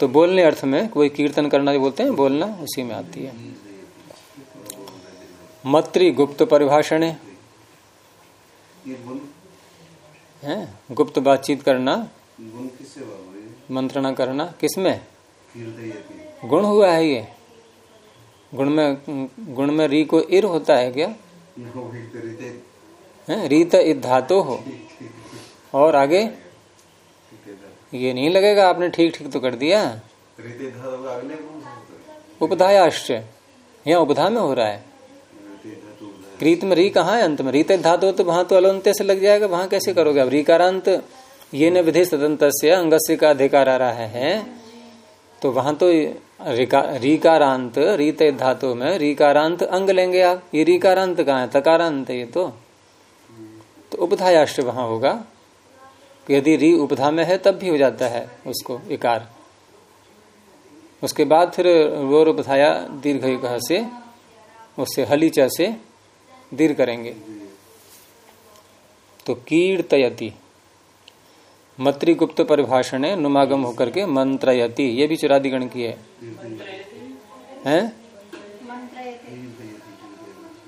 तो बोलने अर्थ में कोई कीर्तन करना जो बोलते हैं बोलना उसी में आती है। मत्री गुप्त परिभाषण। है? गुप्त बातचीत करना। मंत्रणा करना। किसमें? गुण हुआ है ये। गुण में गुण में री को इर होता है क्या? है रीत। इत धातु हो। और आगे? ये नहीं लगेगा आपने ठीक ठीक तो कर दिया। रीते धातु का अगले गुण होता है? उपधायाश्च। यहाँ उपधा में हो रहा है। रीते। क्रीत में री कहाँ है? अंत में रीत धातु तो वहाँ तो अलंत्य से लग जाएगा, वहाँ कैसे करोगे अब रीकारांत, ये न विधि सदंत से अंगस्य का अधिकार आ रहा है। तो वहाँ तो रिका- रीकारांत, रीत धातु में रीकारांत अंग लेंगे आप। ये रीकारांत कहाँ है? तकारांत ये तो। तो उपधायाष्ट वहाँ होगा। यदि री उपधा में है, तब भी हो जाता है उसको इकार। उसके बाद फिर वो उपधाया दीर्घ से, उससे हलीचा से दीर्घ करेंगे। तो कीर्तयति। मत्रिगुप्त परिभाषण है नुमागम होकर के मंत्रयति। ये भी चुरादिगण की है। हैं?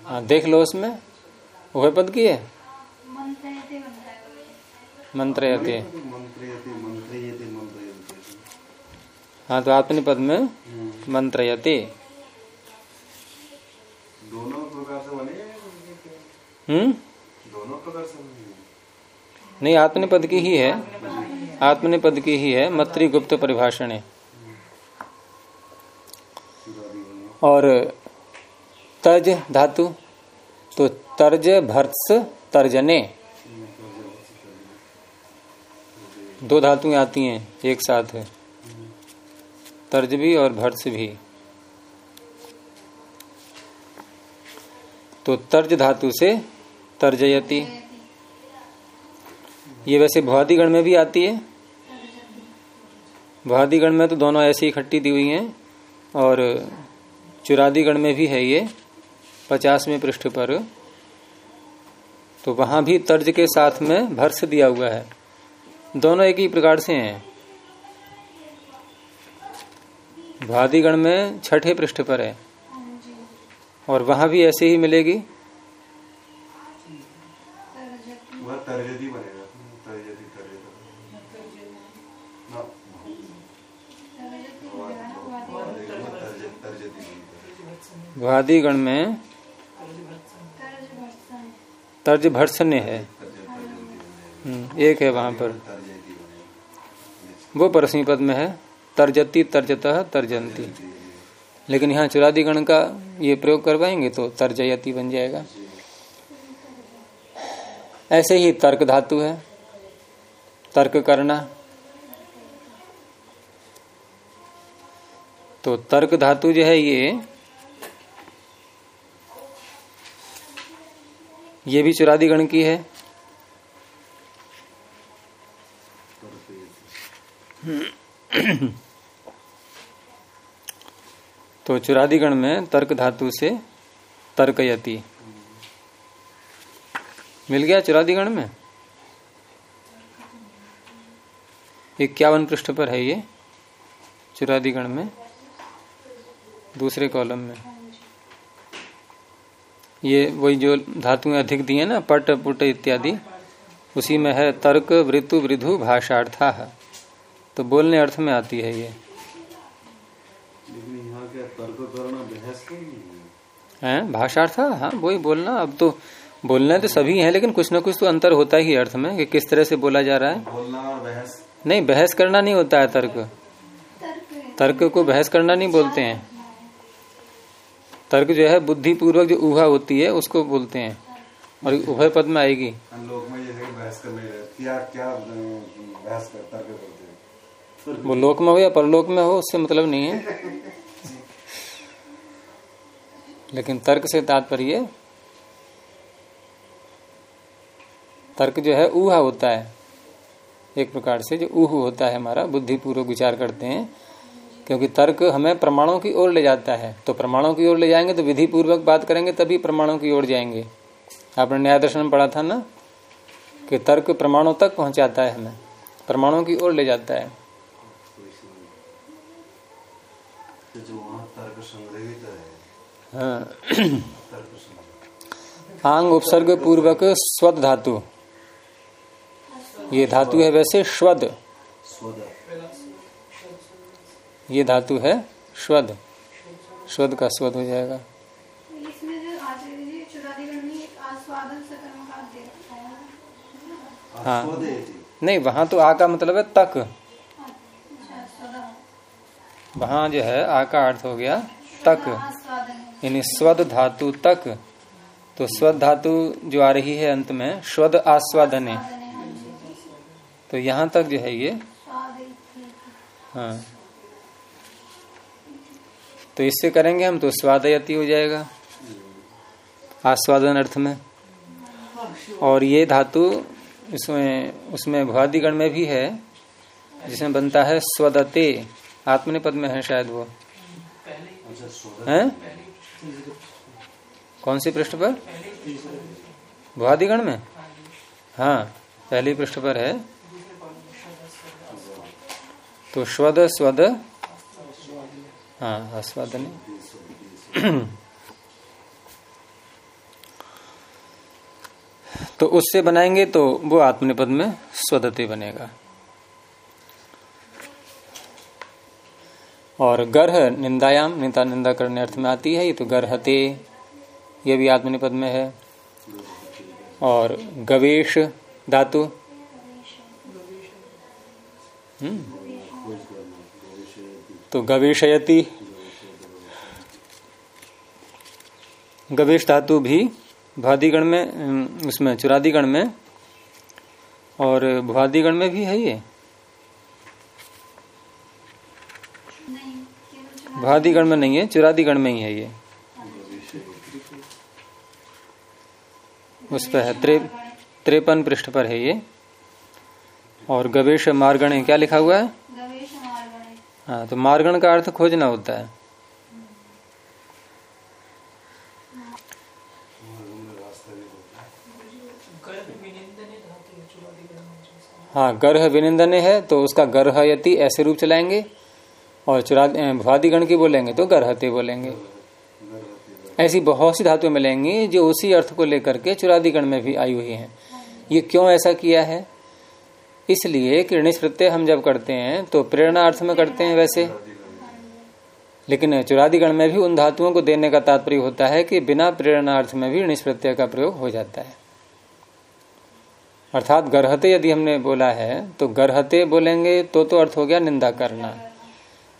हाँ देख लो उसमें। वह पद की है? मंत्रयते। है हाँ तो आपने पद में मंत्रयति। दोनों हम्म? नहीं आत्मनि पद की ही है। आत्मनि पद की ही है, मत्रिगुप्त परिभाषण। है और तर्ज धातु तो तर्ज भर्त्स, तर्जने। दो धातुएँ आती हैं, एक साथ। है तर्ज भी और भर्त्स भी। तो तर्ज धातु से तर्जयति। ये वैसे भवादिगण में भी आती है। भवादिगण में तो दोनों ऐसी इकट्ठी दी हुई हैं और चुरादिगण में भी है ये, पचासवें पृष्ठ पर। तो वहाँ भी तर्ज के साथ में भर्स दिया हुआ है। दोनों एक ही प्रकार से हैं। भादिगण में छठे पृष्ठ पर हाँ। और वहाँ भी ऐसे ही मिलेगी। भादिगण में तरज भर्सन तर्ज भर्सन्य है। हम्म, एक है वहाँ पर। वो परसमी पद में है। तर्जती तर्जतः तर्जंती। लेकिन यहाँ चुरादिगण का ये प्रयोग करवाएँगे तो तर्जयती बन जाएगा। ऐसे ही तर्क धातु है। तर्क करना। तो तर्क धातु जो है ये ये भी चुरादिगण की है। तो चुरादिगण में तर्क धातु से तर्क तर्कयति। मिल गया चुरादिगण में? इक्यावन पृष्ठ पर है ये, चुरादिगण में, दूसरे कॉलम में। ये वही जो धातुएँ अधिक दी है ना पट पुट इत्यादि उसी में है तर्क वृतु वृधु भाषार्था। तो बोलने अर्थ में आती है ये। लेकिन यहाँ क्या तर्क करना बहस नहीं है? है? भाषार्थ? हाँ वही बोलना। अब तो बोलना तो सभी हैं लेकिन कुछ ना कुछ तो अंतर होता ही अर्थ में कि किस तरह से बोला जा रहा है। बोलना और बहस? नहीं बहस करना नहीं होता है तर्क। तर्क तर्क को बहस करना नहीं बोलते हैं। तर्क जो है बुद्धि पूर्वक जो ऊहा होती है उसको बोलते हैं। और उभय पद में आएगी। लोग में जैसे बहस करने क्या क्या बहस कर तर्क करते हैं? वो लोक में हो या परलोक में हो उससे मतलब नहीं है। लेकिन तर्क से तात्पर्य तर्क जो है ऊहा होता है। एक प्रकार से जो ऊह होता है हमारा बुद्धिपूर्वक विचार करते हैं। क्योंकि तर्क हमें प्रमाणों की ओर ले जाता है। तो प्रमाणों की ओर ले जाएँगे तो विधि पूर्वक बात करेंगे तभी प्रमाणों की ओर जाएँगे। आपने न्याय दर्शन में पढ़ा था ना? कि तर्क प्रमाणों तक पहुंचाता है हमें। प्रमाणों की ओर ले जाता है। तो है आंग उपसर्ग पूर्वक स्वद धातु। ये धातु है वैसे स्वद। ये धातु है श्वद। श्वद का स्वद हो जाएगा। है। नहीं वहाँ तो आ का मतलब है तक। अच्छा वहाँ जो है आ का अर्थ हो गया तक। यानी स्वद धातु तक। तो स्वद धातु जो आ रही है अंत में स्वद आस्वादन। है तो यहाँ तक जो है ये। हाँ। तो इससे करेंगे हम तो स्वादयति हो जाएगा। आस्वादन अर्थ में। और ये धातु इसमें, उसमें भवादिगण में भी है, जिसमें बनता है स्वदते। आत्मनिपद में है शायद वो। है? कौन सी पृष्ठ पर? भवादिगण में? हाँ पहली पृष्ठ पर है। तो स्वद स्वद हाँ आस्वादन तो उससे बनाएँगे तो वो आत्मनिपद में स्वदते बनेगा। और गर्ह निंदायाम निंदा निंदा करने अर्थ में आती है ये तो गर्हते ये भी आत्मनिपद में है। और गवेश धातु। हम्म। तो गवेशयति गवेश धातु भी भादिगण में उसमें, चुरादिगण में, और भुआदिगण में भी है ये? भादिगण में नहीं है, चुरादिगण में ही है ये। उस पर है, त्रे, त्रेपन पृष्ठ पर है ये। और गवेश मार्गण, क्या लिखा हुआ है? हाँ तो मार्गण का अर्थ खोजना होता है। है धातु गर्ह विनिंदन है तो उसका गर्हयति ऐसे रूप चलाएँगे, और चुरा भुआदिगण की बोलेंगे तो गर्हते बोलेंगे। ऐसी बहुत सी धातुएँ मिलेंगी जो उसी अर्थ को लेकर के चुरादिगण में भी आई हुई हैं। ये क्यों ऐसा किया है? इसलिए कि ऋणिश प्रत्यय हम जब करते हैं तो प्रेरणा अर्थ में करते हैं वैसे। लेकिन चुरादिगण में भी उन धातुओं को देने का तात्पर्य होता है कि बिना प्रेरणा अर्थ में भी ऋणिश प्रत्यय का प्रयोग हो जाता है। अर्थात गर्हते यदि हमने बोला है तो गर्हते बोलेंगे तो तो अर्थ हो गया निंदा करना।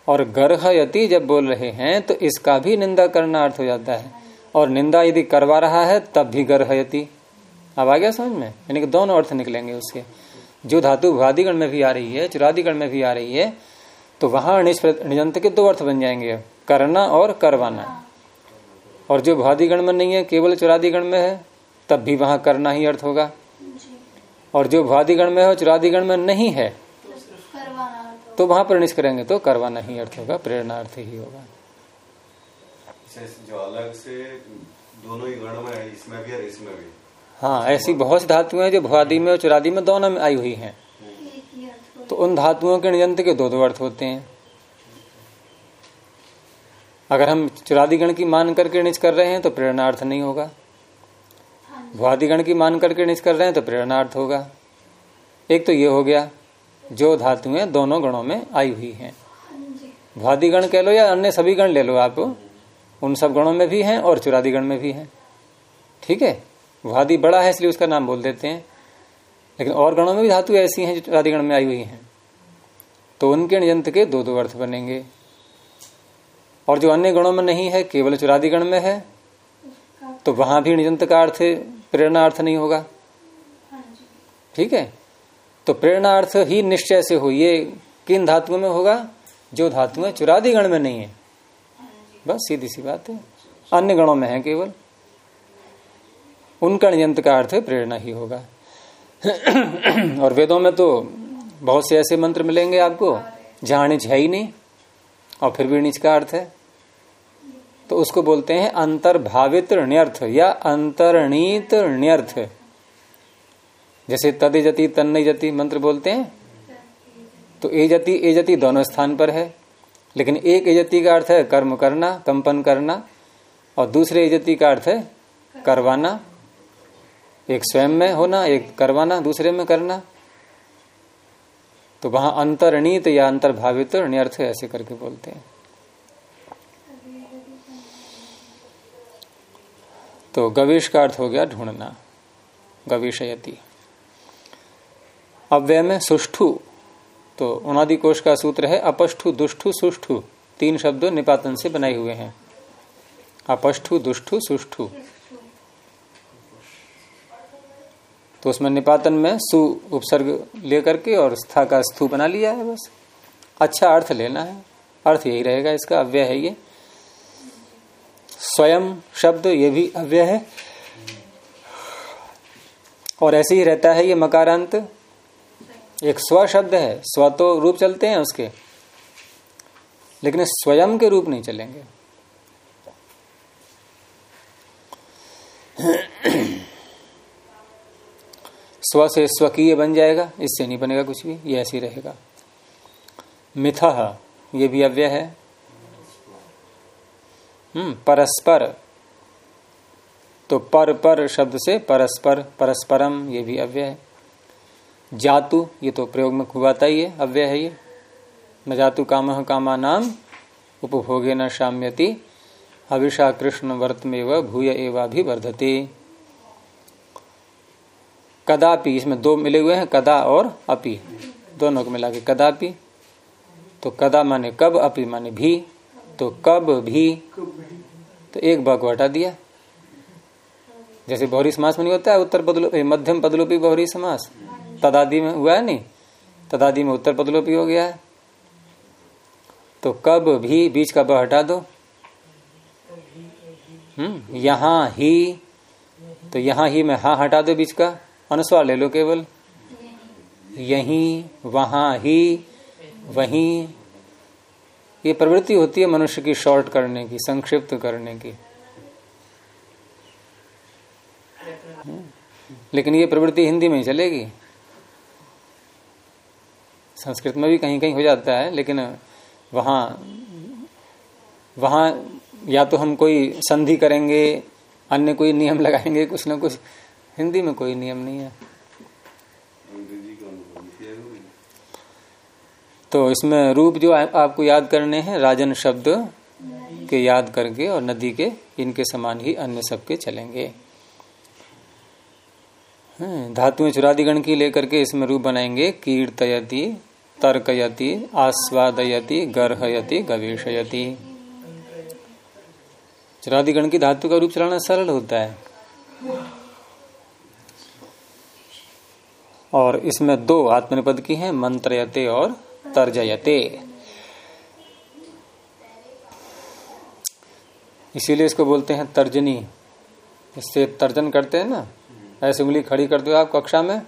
और गर्हयति जब बोल रहे हैं तो इसका भी निंदा करना अर्थ हो जाता है। और निंदा यदि करवा रहा है, तब भी गर्हयति। अब आ गया समझ में? यानी कि दोनों अर्थ निकलेंगे उसके। जो धातु भादिगण में भी आ रही है चुरादिगण में भी आ रही है तो वहाँ निजंत के दो अर्थ बन जाएँगे करना और करवाना। और जो भादिगण में नहीं है केवल चुरादिगण में है तब भी वहाँ करना ही अर्थ होगा। और जो भादिगण में है चुरादिगण में नहीं है तो तो वहाँ पर निष्ठ करेंगे तो करवाना ही अर्थ होगा प्रेरणा अर्थ ही होगा। जो अलग से दोनों ही गण में है इसमें भी और इसमें भी। हाँ ऐसी बहुत सी धातुएँ हैं जो भुआदि में और चुरादि में दोनों में आई हुई हैं। तो उन धातुओं के निजंत के दो दो अर्थ होते हैं। अगर हम चुरादिगण की मान करके निच कर रहे हैं तो प्रेरणार्थ नहीं होगा। जी भुआदिगण की मान करके निच कर रहे हैं तो प्रेरणार्थ होगा। एक तो ये हो गया, जो धातुएँ दोनों गणों में आई हुई हैं। जी भुआदिगण कह लो या अन्य सभी गण ले लो आप, उन सब गणों में भी हैं और चुरादिगण में भी हैं। ठीक है? भुआदि बड़ा है, इसलिए उसका नाम बोल देते हैं। लेकिन और गणों में भी धातु ऐसी हैं जो चुरादिगण में आई हुई हैं। तो उनके नियंत्र के दो दो अर्थ बनेंगे। और जो अन्य गणों में नहीं है, केवल चुरादिगण में है तो वहाँ भी निजंत का अर्थ, प्रेरणा अर्थ नहीं होगा। ठीक है? तो प्रेरणा अर्थ ही निश्चय से हो ये किन धातुओं में होगा? जो धातुएँ चुरादी गण में नहीं है। बस सीधी सी बात है। अन्य गणों में है केवल। उनका नियंत्र का अर्थ प्रेरणा ही होगा। और वेदों में तो बहुत से ऐसे मंत्र मिलेंगे आपको जहाँ निच है ही नहीं, और फिर भी निच का अर्थ है। तो उसको बोलते हैं अंतर्भावित ण्यर्थ या अंतर्णीत ण्यर्थ। जैसे तद जति तन्नई जति मंत्र बोलते हैं तो ए जति ए जति दोनों स्थान पर है। लेकिन एक एजति का अर्थ है कर्म करना, कंपन करना, और दूसरे एजति का अर्थ है करवाना। एक स्वयं में होना, एक करवाना, दूसरे में करना। तो वहाँ अंतर्णीत या अंतर्भावित ण्यर्थ ऐसे करके बोलते हैं। तो गवेश का अर्थ हो गया ढूंढना, गवेशयति। अव्यय में सुष्ठु तो उनादि कोश का सूत्र है अपष्ठु दुष्टु सुष्ठु। तीन शब्द निपातन से बनाए हुए हैं। अपष्ठु दुष्टु सुष्ठु। तो उसमें निपातन में सु उपसर्ग लेकर के और स्था का स्थू बना लिया है बस। अच्छा अर्थ लेना है। अर्थ यही रहेगा, इसका अव्यय है ये। स्वयं शब्द, ये भी अव्यय है। और ऐसे ही रहता है ये मकारांत। एक स्व शब्द है, स्व तो रूप चलते हैं उसके। लेकिन स्वयं के रूप नहीं चलेंगे। स्व से स्वकीय बन जाएगा, इससे नहीं बनेगा कुछ भी, ये ऐसे रहेगा। मिथ, ये भी अव्यय है। हम्म परस्पर। तो पर पर शब्द से परस्पर, परस्परम, ये भी अव्यय है। जातु, ये तो प्रयोग में खूब ही है, अव्यय है ये। न जातु काम कामा नाम उपभोगे न शाम्यति। हविषा कृष्ण वर्तमेव भूय एवा भी वर्धते कदापि इसमें दो मिले हुए हैं, कदा और अपि। दोनों को मिला के कदापि तो कदा माने कब, अपि माने भी। तो कब, भी। तो एक ब को हटा दिया। जैसे बहुरी समास में नहीं होता है, उत्तर पदलो मध्यम पदलोपी बहुरी समास। तदादि में हुआ है नहीं? तदादि में उत्तर पदलोपी हो गया है। तो कब, भी, बीच का ब हटा दो। हम्म यहाँ ही। तो यहाँ ही में हा हटा दो बीच का। अनुस्वार ले लो केवल। यहीं, वहाँ ही, वहीं। ये प्रवृत्ति होती है मनुष्य की शॉर्ट करने की, संक्षिप्त करने की। लेकिन ये प्रवृत्ति हिंदी में ही चलेगी। संस्कृत में भी कहीं कहीं हो जाता है, लेकिन वहाँ वहाँ या तो हम कोई संधि करेंगे, अन्य कोई नियम लगाएँगे, कुछ ना कुछ। हिंदी में कोई नियम नहीं है? तो इसमें रूप जो आ- आपको याद करने हैं राजन शब्द के याद करके और नदी के इनके समान ही अन्य सबके चलेंगे। हम्म, धातुएँ चुरादिगण की लेकर के इसमें रूप बनाएँगे। कीर्तयति तर्कयति आस्वादयति गर्हयति गवेशयति चुरादिगण की धातु का रूप चलाना सरल होता है। और इसमें दो आत्मनिपद की हैं मंत्रयते और तर्जयते। इसीलिए इसको बोलते हैं तर्जनी। इससे तर्जन करते हैं ना? ऐसे उंगली खड़ी कर दो आप कक्षा में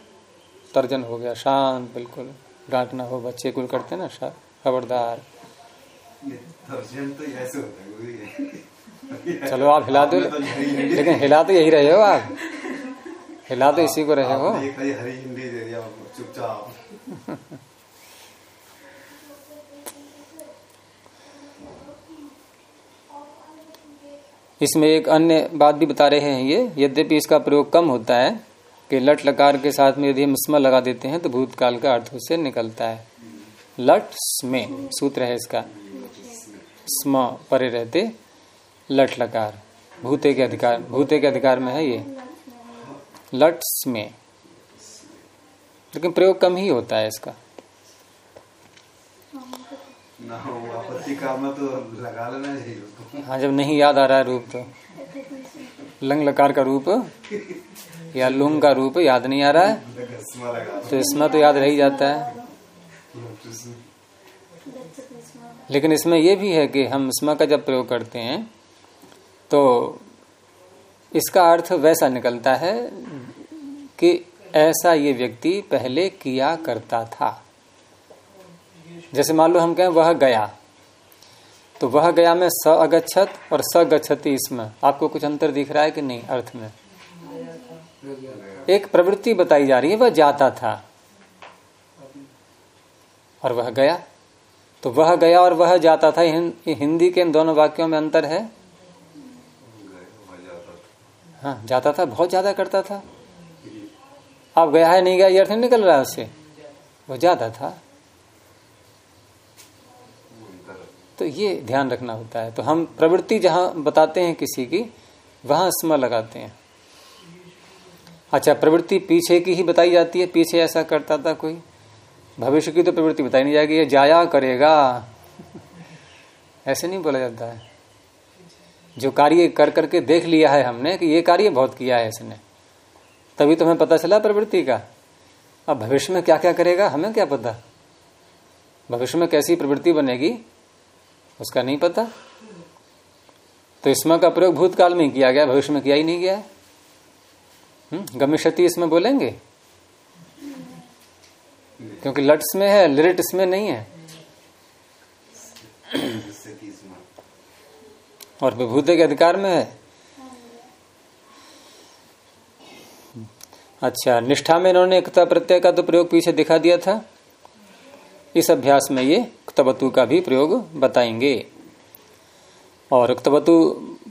तर्जन हो गया शांत बिल्कुल। डांट ना हो बच्चे कुल करते हैं ना खबरदार। तर्जन तो ऐसे होता है चलो आप हिला दो। तो लेकिन हिला तो यही रहे हो आप। हिला तो इसी को रहे हो। हरी हिंदी दे दिया चुपचाप। इसमें एक अन्य बात भी बता रहे हैं ये यद्यपि इसका प्रयोग कम होता है कि लट लकार के साथ में यदि हम स्म लगा देते हैं तो भूतकाल का अर्थ उससे निकलता है। लट स्मे सूत्र है इसका। स्म परे रहते लट लकार। भूते के अधिकार भूते के अधिकार में है ये। लट स्मे लेकिन प्रयोग कम ही होता है इसका। में तो हाँ जब नहीं याद आ रहा है रूप तो। लंग लकार का रूप या लुंग का रूप याद नहीं आ रहा है। तो इसमें तो याद रह ही जाता है। लेकिन इसमें यह भी है कि हम स्म का जब प्रयोग करते हैं तो इसका अर्थ वैसा निकलता है कि ऐसा ये व्यक्ति पहले किया करता था। जैसे मान लो हम कहें वह गया। तो वह गया में स अगछत और स गच्छति इसमें। आपको कुछ अंतर दिख रहा है कि नहीं अर्थ में? एक प्रवृत्ति बताई जा रही है, वह जाता था। और वह गया। तो वह गया और वह जाता था। हिंदी के इन दोनों वाक्यों में अंतर है? हाँ जाता था, बहुत ज़्यादा करता था। अब गया है, नहीं गया ये अर्थ नहीं निकल रहा है उससे। वो ज़्यादा था। तो ये ध्यान रखना होता है। तो हम प्रवृत्ति जहाँ बताते हैं किसी की, वहाँ स्म लगाते हैं। अच्छा प्रवृत्ति पीछे की ही बताई जाती है। पीछे ऐसा करता था कोई। भविष्य की तो प्रवृत्ति बताई नहीं जाएगी। ये जाया करेगा। ऐसे नहीं बोला जाता है। जो कार्य कर करके देख लिया है हमने कि ये कार्य बहुत किया है इसने। तभी तो हमें पता चला प्रवृत्ति का। अब भविष्य में क्या क्या करेगा हमें क्या पता? भविष्य में कैसी प्रवृत्ति बनेगी उसका नहीं पता। तो इसमें का प्रयोग भूतकाल में किया गया भविष्य में किया ही नहीं गया है। हम्म, गमिष्यति इसमें बोलेंगे? क्योंकि लट्स में है लिरिट इसमें नहीं है। और विभूते के अधिकार में है? अच्छा निष्ठा में इन्होंने क्ता प्रत्यय का तो प्रयोग पीछे दिखा दिया था। इस अभ्यास में ये क्तवतु का भी प्रयोग बताएँगे। और क्तवतु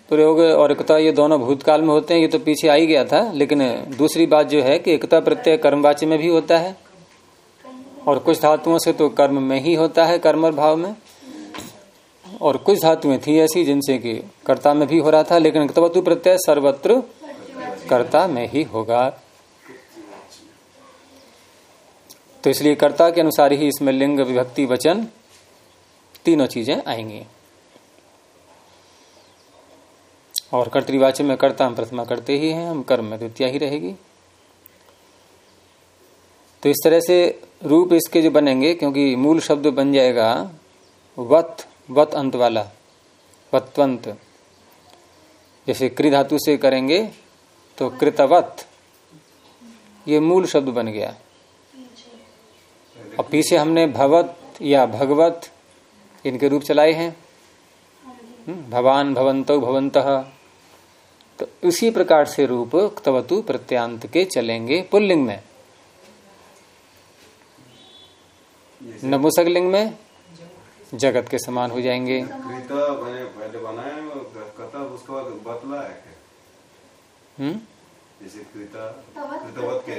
प्रयोग और एकता ये दोनों भूतकाल में होते हैं, ये तो पीछे आ ही गया था, लेकिन दूसरी बात जो है कि एकता प्रत्यय कर्मवाच्य में भी होता है। और कुछ धातुओं से तो कर्म में ही होता है कर्मर भाव में। और कुछ धातुएँ थी ऐसी जिनसे कि कर्ता में भी हो रहा था, लेकिन क्तवतु प्रत्यय सर्वत्र कर्ता में ही होगा। तो इसलिए कर्ता के अनुसार ही इसमें लिंग, विभक्ति, वचन तीनों चीज़ें आएँगी। और कर्तवाच्य में कर्ता हम प्रथमा करते ही हैं, हम कर्म में द्वितीय ही रहेगी। तो इस तरह से रूप इसके जो बनेंगे, क्योंकि मूल शब्द बन जाएगा, वत वत अंत वाला वत्वंत। जैसे कृ धातु से करेंगे तो कृतवत। ये मूल शब्द बन गया। और पीछे हमने भवत या भगवत इनके रूप चलाए हैं। हम्म, भवान भवंतो भवंत। तो उसी प्रकार से रूप क्तवतु प्रत्यांत के चलेंगे पुल्लिंग में। नपुंसक लिंग में जगत के समान हो जाएँगे। कृत पहले बनाया है, कथा उसके बाद बतला है हम्म? जैसे कृता कृतवत कह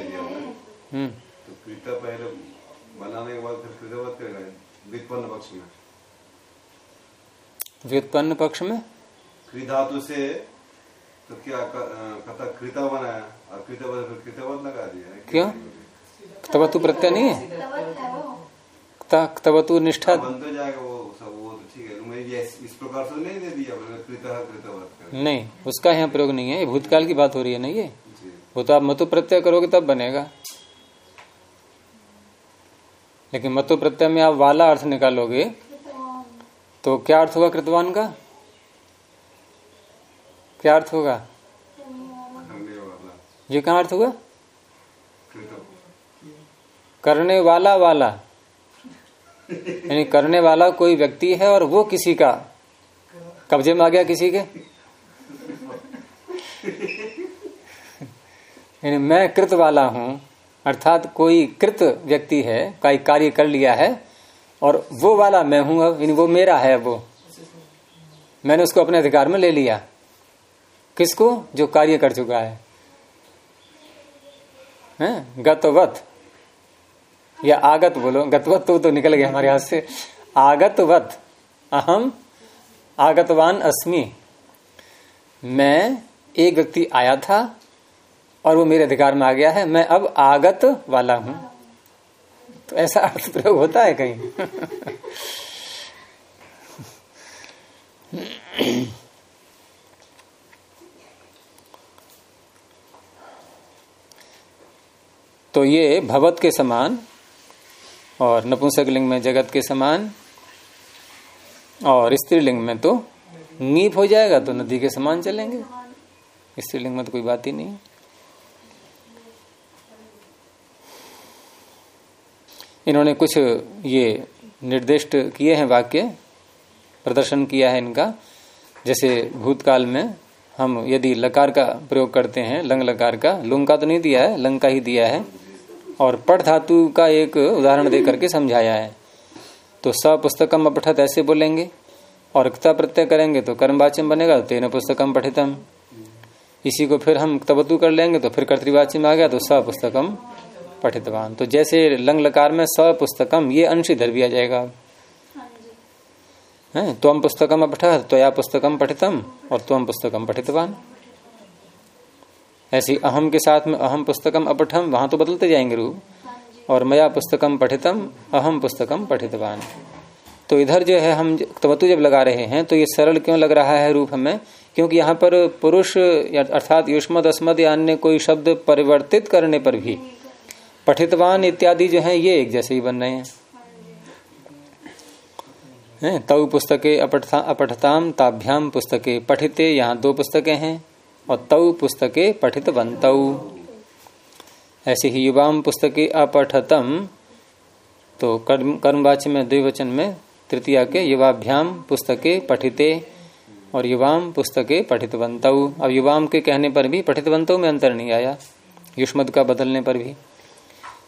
हम्म। तो कृता पहले बनाने के बाद फिर कृतवत कर व्युत्पन्न पक्ष में। व्युत्पन्न पक्ष में? कृधातु से तो क्या कथा कृता बनाया और कृतवत फिर कृतवत लगा दिया क्यों? तवतु प्रत्यय नहीं है। वो तवतु निष्ठा तो तो है नहीं कर। नहीं उसका यहाँ प्रयोग नहीं है। ये भूतकाल की बात हो रही है ना ये? वो तो आप मतु प्रत्यय करोगे तब बनेगा। लेकिन मतु प्रत्यय में आप वाला अर्थ निकालोगे तो क्या अर्थ होगा कृतवान का? क्या अर्थ होगा? ये कहाँ अर्थ होगा करने वाला वाला। यानी करने वाला कोई व्यक्ति है और वो किसी का? कब्जे में आ गया किसी के? यानी मैं कृत वाला हूँ, अर्थात कोई कृत व्यक्ति है, कोई कार्य कर लिया है, और वो वाला मैं हूँ, अब वो मेरा है वो। मैंने उसको अपने अधिकार में ले लिया। किसको? जो कार्य कर चुका है। हैं? गतवत। या आगत बोलो गतवत तो, तो निकल गया हमारे हाथ से। आगतवत अहम आगतवान अस्मि। मैं एक व्यक्ति आया था और वो मेरे अधिकार में आ गया है। मैं अब आगत वाला हूँ। तो ऐसा अर्थ प्रयोग होता है कहीं। तो ये भवत के समान और नपुंसक लिंग में जगत के समान और स्त्रीलिंग में तो नीप हो जाएगा तो नदी के समान चलेंगे। स्त्रीलिंग में तो कोई बात ही नहीं। इन्होंने कुछ ये निर्दिष्ट किए हैं वाक्य, प्रदर्शन किया है इनका। जैसे भूतकाल में हम यदि लकार का प्रयोग करते हैं, लंग लकार का, लुंग का तो नहीं दिया है, लंग का ही दिया है। और पठ धातु का एक उदाहरण दे करके समझाया है। तो स पुस्तकम अपठत ऐसे बोलेंगे और क्ता प्रत्यय करेंगे तो कर्मवाच्यम बनेगा तो तेन पुस्तकम पठितम। इसी को फिर हम तबतु कर लेंगे तो फिर कर्तवाच्य में आ गया तो स पुस्तकम पठितवान। तो जैसे लंग लकार में स पुस्तकम ये अंश इधर भी आ जाएगा। हाँ है त्वम पुस्तकम अपठत त्वया पुस्तकम पठितम और त्वम पुस्तकम पठितवान। ऐसी अहम के साथ में अहम पुस्तकम अपठम, वहाँ तो बदलते जाएँगे रूप। और मया पुस्तकम पठितम, अहम पुस्तकम पठितवान। तो इधर जो है हम तवतु जब लगा रहे हैं तो ये सरल क्यों लग रहा है रूप हमें? क्योंकि यहाँ पर पुरुष अर्थात युष्मद, अस्मद या अन्य कोई शब्द परिवर्तित करने पर भी पठितवान इत्यादि जो है, ये एक जैसे ही बन रहे हैं। तव पुस्तके अपठता अपठताम, ताभ्याम पुस्तके पठिते, यहाँ दो पुस्तकें हैं। और तव पुस्तके पठितवंतौ ऐसे ही युवाम पुस्तके अपठतम। तो कर्म कर्मवाच्य में, द्विवचन में, तृतीया के युवाभ्याम पुस्तके पठिते और युवाम पुस्तके पठितवंतौ अब युवाम के कहने पर भी पठितवंतौ में अंतर नहीं आया। युष्मद का बदलने पर भी।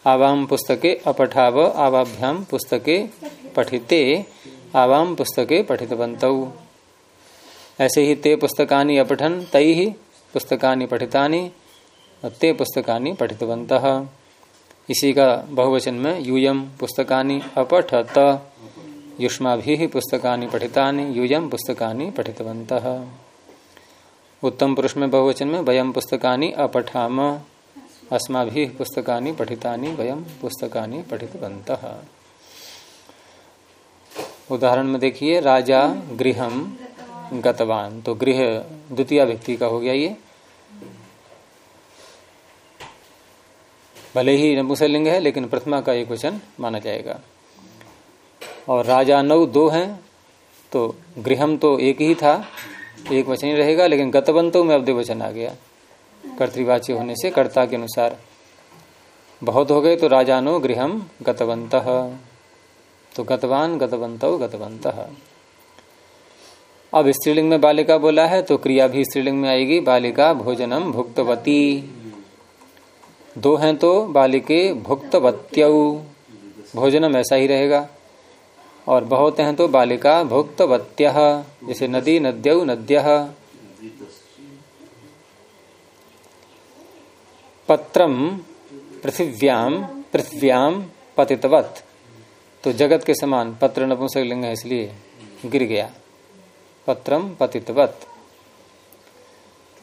आवाम पुस्तके अपठाव आवाभ्याम पुस्तके पठिते आवाम पुस्तके पठितवंतौ ऐसे ही ते पुस्तकानि अपठन तई ही पुस्तकानि पठितानि और ते पुस्तकानि पठितवन्तः। इसी का बहुवचन में यूयम पुस्तकानि अपठत, युष्माभि पुस्तकानि पठितानि यूयम पुस्तकानि पठितवन्तः। उत्तम पुरुष में बहुवचन में वयम पुस्तकानि अपठाम, अस्माभि पुस्तकानि पठितानि वयम पुस्तकानि पठितवन्तः। उदाहरण में देखिए, राजा गृहम गतवान। तो गृह द्वितीय व्यक्ति का हो गया ये। भले ही नपुंसकलिंग है, लेकिन प्रथमा का एक वचन माना जाएगा। और राजा नौ दो हैं तो गृहम तो एक ही था, एक वचन ही रहेगा, लेकिन गतवंतों में अब दो वचन आ गया। कर्तवाच्य होने से कर्ता के अनुसार बहुत हो गए तो राजानो गृहम गतवंत। तो गतवान गतवंत गतवंत। अब स्त्रीलिंग में बालिका बोला है तो क्रिया भी स्त्रीलिंग में आएगी, बालिका भोजनम भुक्तवती। दो हैं तो बालिके भुक्तवत्यौ। भोजनम ऐसा ही रहेगा। और बहुत हैं तो बालिका भुक्तवत्य, जैसे नदी, नद्यौ, नद्य। पत्रम पृथिव्याम पृथ्व्याम पतितवत। तो जगत के समान पत्र नपुंसक लिंग है, इसलिए गिर गया। पत्रम पतितवत।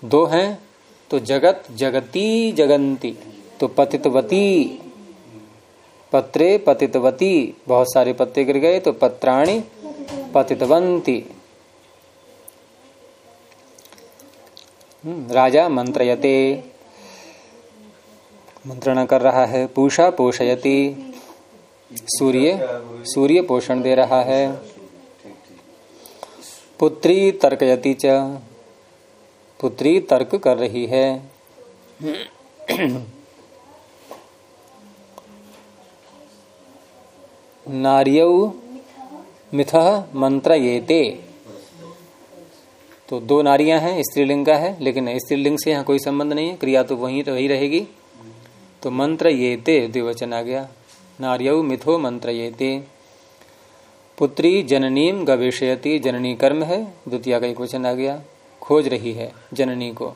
दो हैं तो जगत जगती जगंती। तो पतितवती पत्रे पतितवती बहुत सारे पत्ते गिर गए तो पत्राणी पतितवंती। हम्म, राजा मंत्रयते। मंत्रणा कर रहा है पूषा पोषयति। सूर्य सूर्य पोषण दे रहा है। पुत्री तर्कयति च। पुत्री तर्क कर रही है। नारियौ मिथ मंत्र येते तो दो नारियाँ हैं, स्त्रीलिंग का है, लेकिन स्त्रीलिंग से यहाँ कोई संबंध नहीं है, क्रिया तो वही वही रहेगी। तो मंत्र येते द्विवचन आ गया। नारियौ मिथो मंत्र येते पुत्री जननीम गवेशयती जननी कर्म है। द्वितीय का एक वचन आ गया। खोज रही है जननी को।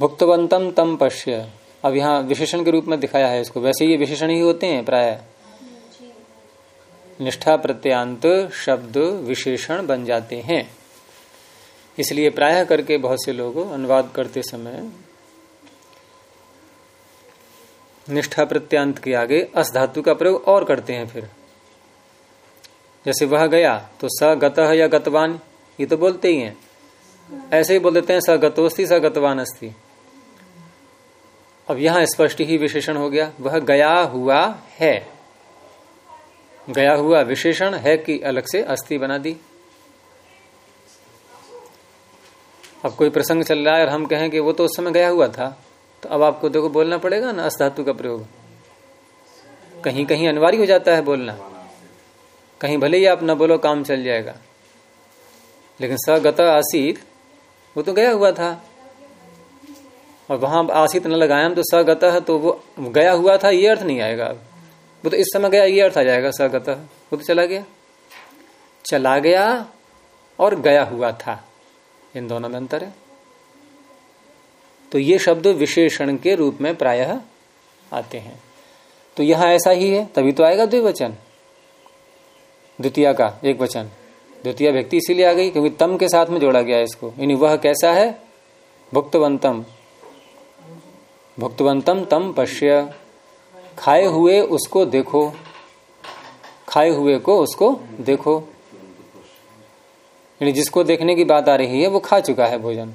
भुक्तवंतम तम पश्य। अब यहाँ विशेषण के रूप में दिखाया है इसको। वैसे ये विशेषण ही होते हैं प्राय। निष्ठा प्रत्यांत शब्द विशेषण बन जाते हैं। इसलिए प्राय करके बहुत से लोग अनुवाद करते समय निष्ठा प्रत्यांत के आगे अस धातु का प्रयोग और करते हैं फिर। जैसे वह गया तो स गत या गतवान ये तो बोलते ही हैं। ऐसे ही बोल देते हैं स गतोस्ती स गतवान अस्थि अब यहाँ स्पष्ट ही विशेषण हो गया, वह गया हुआ है। गया हुआ विशेषण है कि अलग से अस्थि बना दी। अब कोई प्रसंग चल रहा है और हम कहें कि वो तो उस समय गया हुआ था तो अब आपको देखो बोलना पड़ेगा ना धातु का प्रयोग। कहीं कहीं अनिवार्य हो जाता है बोलना। कहीं भले ही आप न बोलो, काम चल जाएगा। लेकिन सगत आसित वो तो गया हुआ था। और वहाँ आसित न लगाया तो सगत तो वो गया हुआ था, ये अर्थ नहीं आएगा अब। वो तो इस समय गया, ये अर्थ आ जाएगा, सगत। वो तो चला गया। चला गया और गया हुआ था। इन दोनों में अंतर है। तो ये शब्द विशेषण के रूप में प्रायः आते हैं। तो यहाँ ऐसा ही है, तभी तो आएगा द्विवचन। द्वितीय का एक वचन। द्वितीय व्यक्ति इसीलिए आ गई क्योंकि तम के साथ में जोड़ा गया है इसको। यानी वह कैसा है? भुक्तवंतम। भुक्तवंतम तम पश्य। खाए हुए उसको देखो। खाए हुए को उसको देखो। यानी जिसको देखने की बात आ रही है वो खा चुका है भोजन।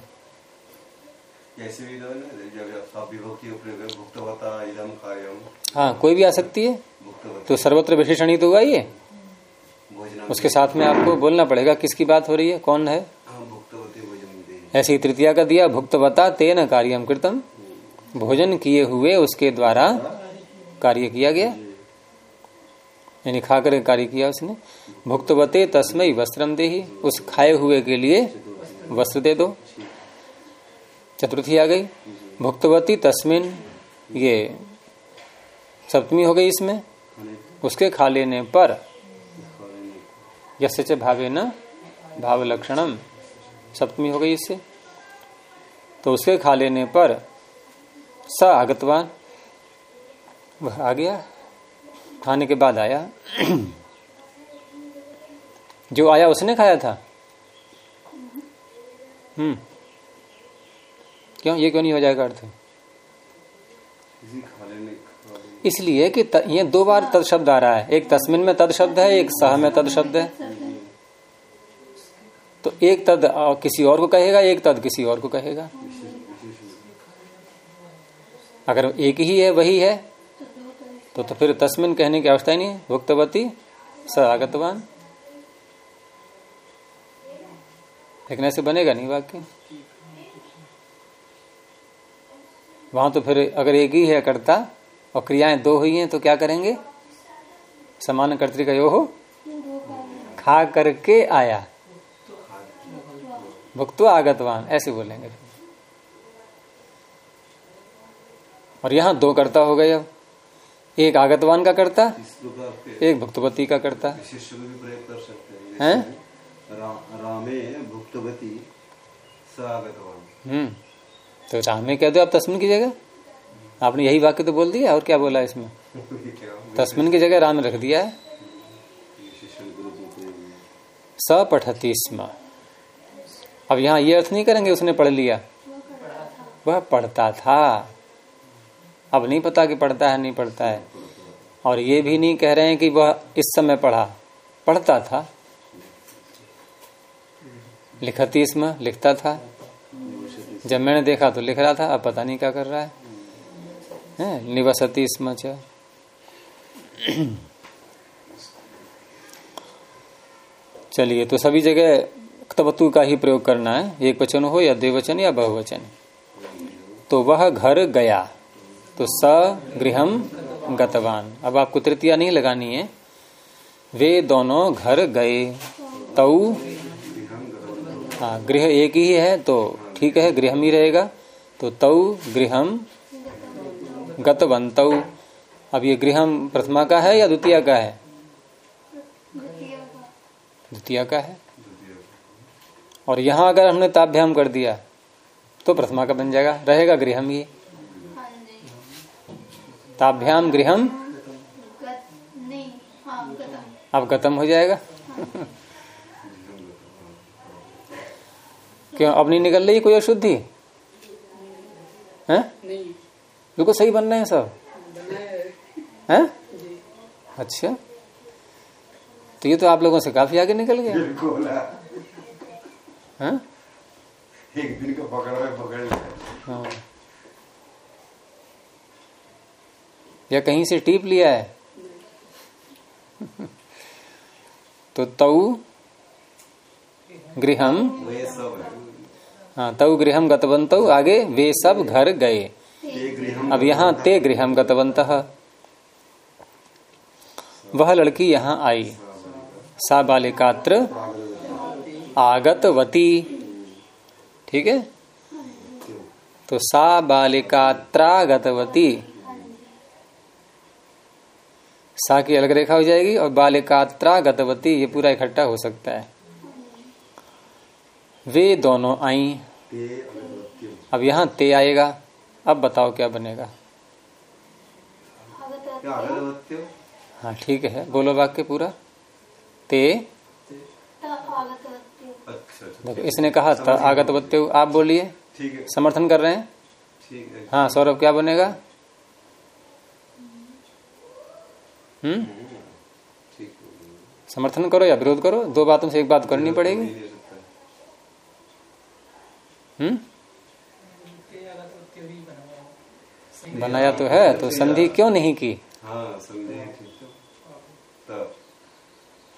है कोई भी आ सकती है। तो सर्वत्र विशेषण तो हुआ ये। उसके साथ में आपको बोलना पड़ेगा किसकी बात हो रही है कौन है? हाँ ऐसी तृतीया का दिया भुक्तवता तेन कार्यम कृतम। भोजन किए हुए उसके द्वारा कार्य किया गया। यानी खाकर कार्य किया उसने। भुक्तवते तस्मय वस्त्रम दे उस खाए हुए के लिए वस्त्र दे दो। चतुर्थी आ गई। भुक्तवती तस्मिन ये सप्तमी हो गई इसमें। उसके खा लेने पर यसे च भावे न भाव लक्षणम सप्तमी हो गई इससे। तो उसके खा लेने पर स आगतवान। वह आ गया। खाने के बाद आया। जो आया उसने खाया था। हम्म। क्यों? ये क्यों नहीं हो जाएगा अर्थ किसी खा लेने खा लेने इसलिए कि त, ये दो बार तद शब्द आ रहा है। एक तस्मिन में तद शब्द है एक सह में तद शब्द है। तो एक तद किसी और को कहेगा एक तद किसी और को कहेगा। अगर एक ही है वही है तो तो फिर तस्मिन कहने की अवस्था ही नहीं है। भुक्तवती स आगतवान। लेकिन ऐसे बनेगा नहीं वाक्य। वहाँ तो फिर अगर एक ही है कर्ता और क्रियाएँ दो हुई हैं तो क्या करेंगे? समान कर्तिका यो हो खा करके आया। भुक्तो आगतवान ऐसे बोलेंगे। और यहाँ दो कर्ता हो गए अब। एक आगतवान का करता एक भुक्तवती का करता। कर सकते हैं? हैं रा, रामे भुक्तवती हम्म। तो रामे कह दो? आप तस्मिन की जगह? आपने यही वाक्य तो बोल दिया, और क्या बोला इसमें? तस्मिन की जगह राम रख दिया है। स पठती स्म। अब यहाँ ये अर्थ नहीं करेंगे, उसने पढ़ लिया। वह पढ़ता था। अब नहीं पता कि पढ़ता है, नहीं पढ़ता है। और ये भी नहीं कह रहे हैं कि वह इस समय पढ़ा। पढ़ता था। लिखती स्म, लिखता था। जब मैंने देखा तो लिख रहा था, अब पता नहीं क्या कर रहा है? निवसती स्म च। चलिए तो सभी जगह क्तवतु का ही प्रयोग करना है। एक वचन हो या द्विवचन या बहुवचन तो वह घर गया। तो स गृहम गतवान। अब आपको तृतीया नहीं लगानी है। वे दोनों घर गए। तऊ हाँ गृह एक ही है तो ठीक है, गृहम ही रहेगा। तो तऊ गृहम गतवंतऊ अब ये गृहम प्रथमा का है या द्वितीय का है? द्वितीय का है। और यहाँ अगर हमने ताभ्याम कर दिया तो प्रथमा का बन जाएगा। रहेगा गृहम हाँ ताभ्याम गृहम अब गतम हो जाएगा। क्यों, अब नहीं निकल रही कोई अशुद्धि? है? बिल्कुल सही बन रहे हैं सब? है? अच्छा। तो ये तो आप लोगों से काफ़ी आगे निकल गया। हैं? एक दिन को पकड़ में पकड़ हाँ। या कहीं से टीप लिया है? तो तऊ गृहम। है तऊ गृहम गतवंत आगे वे सब घर गए। अब यहाँ ते गृहम गतवंत वह लड़की यहाँ आई। सा बालिकात्र आगतवती। ठीक है? तो सा बालिकात्रागतवती। सा की अलग रेखा हो जाएगी और बालिकात्रा गतवती ये पूरा इकट्ठा हो सकता है। वे दोनों आई। अब यहाँ ते आएगा। अब बताओ क्या बनेगा। हाँ? ठीक है। बोलो वाक्य पूरा। ते। आगतवत्यो अच्छा अच्छा देखो इसने कहा था आगतवत्य आप बोलिए। समर्थन कर रहे हैं? ठीक है। हाँ सौरभ क्या बनेगा? हम्म? समर्थन करो या विरोध करो? दो बातों से एक बात करनी पड़ेगी। सकता है। हम्म ते आगा तो त्योरी बना हुआ है। बनाया तो है तो संधि क्यों नहीं की? हाँ है तब।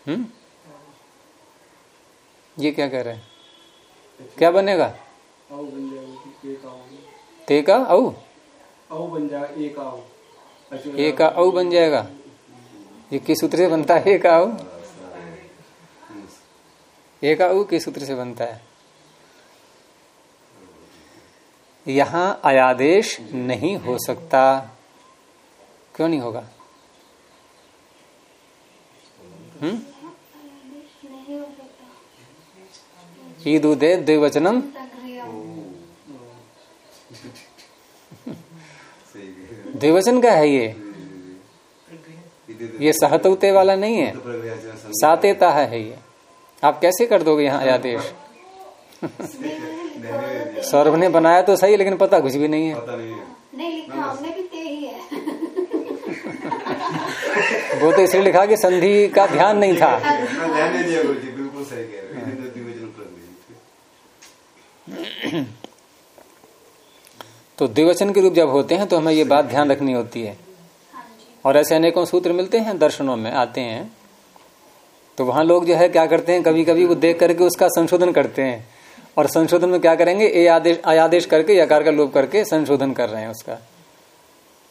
हम्म? ये क्या कह रहे हैं? क्या बनेगा? बन जाएगा ते का औ बन जाएगा एक अच्छा, ए का औ बन जाएगा। ये किस सूत्र से बनता है ए का औ ए का उ किस सूत्र से बनता है? यहाँ अयादेश नहीं हो सकता। क्यों नहीं होगा? हम्म? ईद उदय द्विवचनम। द्विवचन का है ये? ये सहतुते वाला नहीं है। सातेता है ये। आप कैसे कर दोगे यहाँ अयादेश देने सौरभ ने बनाया तो सही लेकिन पता कुछ भी नहीं है। पता नहीं नहीं लिखा हमने भी ते ही है। वो तो इसलिए लिखा कि संधि का ध्यान नहीं था। ध्यान नहीं दिया गुरु जी बिल्कुल सही कह रहे इधर द्विवचन प्रक्रिया तो द्विवचन के रूप जब होते हैं तो हमें ये बात ध्यान रखनी होती है। हाँ और ऐसे अनेकों सूत्र मिलते हैं दर्शनों में आते हैं। तो वहाँ लोग जो है क्या करते हैं कभी कभी वो देख करके उसका संशोधन करते हैं। और संशोधन में क्या करेंगे? ए आदेश आदेश करके यकार का लोप करके संशोधन कर रहे हैं उसका।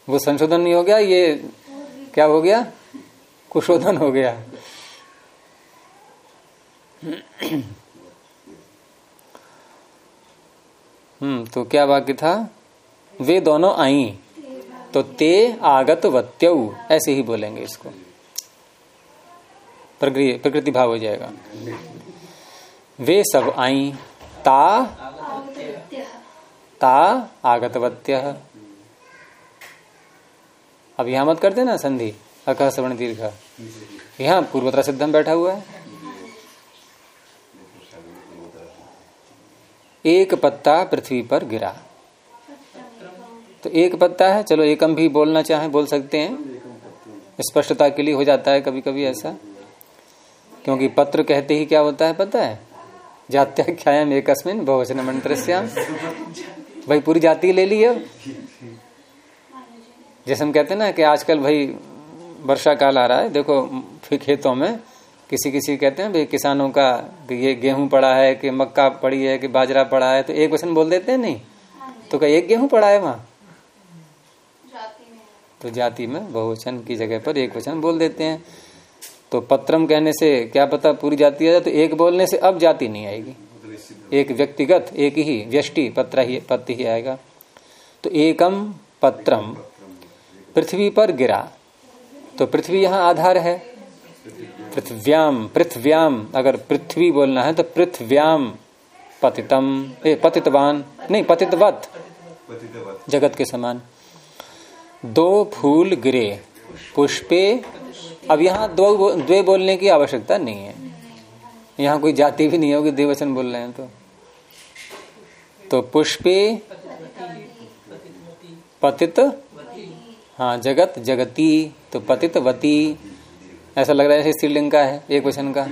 वो संशोधन नहीं हो गया, ये क्या हो गया? कुशोधन हो गया। हम्म तो क्या वाक्य था? वे दोनों आई तो ते आगत वत्यऊ ऐसे ही बोलेंगे इसको। प्रकृति भाव हो जाएगा। वे सब आई ता ता आगतवत्य। अब यहाँ मत करते ना, संधि अकह सवर्ण दीर्घ यहाँ पूर्वोत्तरा सिद्धम बैठा हुआ है। एक पत्ता पृथ्वी पर गिरा। तो एक पत्ता है, चलो एकम भी बोलना चाहे, बोल सकते हैं। स्पष्टता के लिए हो जाता है कभी कभी ऐसा। क्योंकि पत्र कहते ही क्या होता है, पता है? जात्याख्याम एकस्मिन बहुवचन मंत्र भाई पूरी जाति ले ली अब जैसे हम कहते हैं ना कि आजकल भाई वर्षा काल आ रहा है। देखो फिर खेतों में किसी किसी कहते हैं भाई किसानों का ये गेहूँ पड़ा है कि मक्का पड़ी है कि बाजरा पड़ा है तो एक वचन बोल देते हैं नहीं? तो क्या एक गेहूँ पड़ा है वहाँ? तो जाति में बहुवचन की जगह पर एक वचन बोल देते हैं। तो पत्रम कहने से क्या पता पूरी जाति आ जाए तो एक बोलने से अब जाति नहीं आएगी। एक व्यक्तिगत, एक ही, व्यष्टि, पत्र ही पत्र ही आएगा। तो एकम पत्रम। पृथ्वी पर गिरा। तो पृथ्वी यहाँ आधार है। पृथ्व्याम पृथ्व्याम, अगर पृथ्वी बोलना है तो पृथ्व्याम पतितम। ए, पतितवान। नहीं, पतितवत। जगत के समान। दो फूल गिरे। पुष्पे अब यहाँ दो द्वे बोलने की आवश्यकता नहीं है। यहाँ कोई जाति भी नहीं होगी द्विवचन बोल रहे हैं तो। तो पुष्पे, पतित हाँ जगत, जगती तो पतितवती ऐसा लग रहा है स्त्रीलिंग का है, एक वचन का।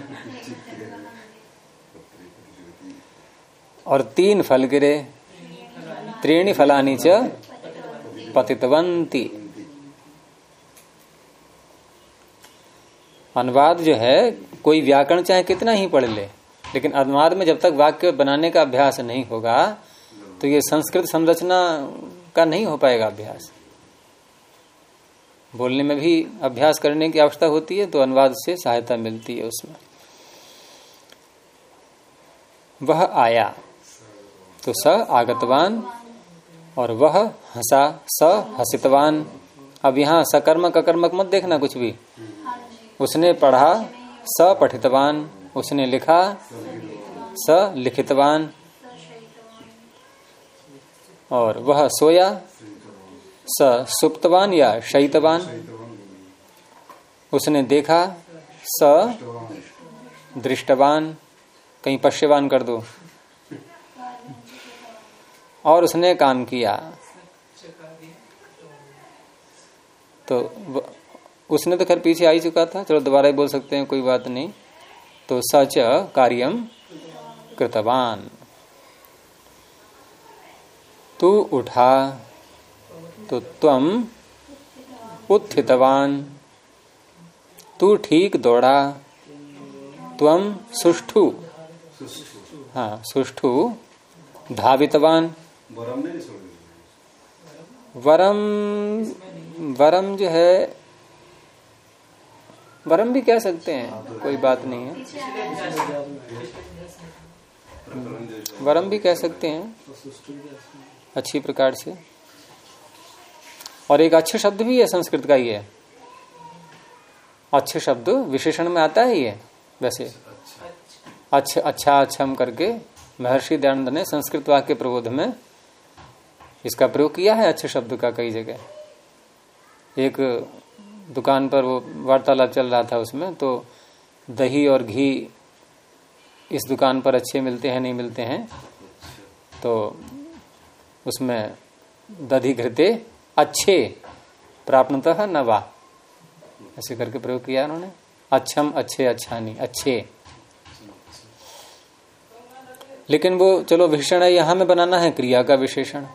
और तीन फल गिरे, त्रीणी फलानी च, पतितवंती। अनुवाद जो है, कोई व्याकरण चाहे कितना ही पढ़ ले, लेकिन अनुवाद में जब तक वाक्य बनाने का अभ्यास नहीं होगा तो ये संस्कृत संरचना का नहीं हो पाएगा अभ्यास। बोलने में भी अभ्यास करने की आवश्यकता होती है तो अनुवाद से सहायता मिलती है उसमें। वह आया तो स आगतवान, और वह हंसा, स हसितवान। अब यहाँ सकर्मक अकर्मक मत देखना कुछ भी। उसने पढ़ा स पठितवान उसने लिखा स लिखितवान और वह सोया स सुप्तवान या शैतवान उसने देखा स दृष्टवान कहीं पश्यवान कर दो। और उसने काम किया। तो उसने तो खैर पीछे आ ही चुका था। चलो दोबारा ही बोल सकते हैं कोई बात नहीं। तो सच कार्यम कृतवान। तू उठा तो तुम उत्थितवान। तू ठीक दौड़ा तुम सुष्ठु। हाँ सुष्ठु धावितवान। वरम वरम जो है वरम भी कह सकते हैं, कोई बात नहीं है। वरम भी कह सकते हैं, अच्छी प्रकार से। और एक अच्छे शब्द भी है संस्कृत का ये। अच्छे शब्द विशेषण में आता है ये, वैसे। अच्छा अच्छा अच्छम करके महर्षि दयानंद ने संस्कृत वाक्य प्रबोध में इसका प्रयोग किया है, अच्छे शब्द का कई जगह। एक दुकान पर वो वार्तालाप चल रहा था उसमें तो दही और घी इस दुकान पर अच्छे मिलते हैं, नहीं मिलते हैं तो उसमें दधि घृते अच्छे प्राप्तः न वा। ऐसे करके प्रयोग किया उन्होंने। अच्छम, अच्छे अच्छा नहीं अच्छे। लेकिन वो, चलो, विशेषण है, यहाँ में बनाना है क्रिया का विशेषण।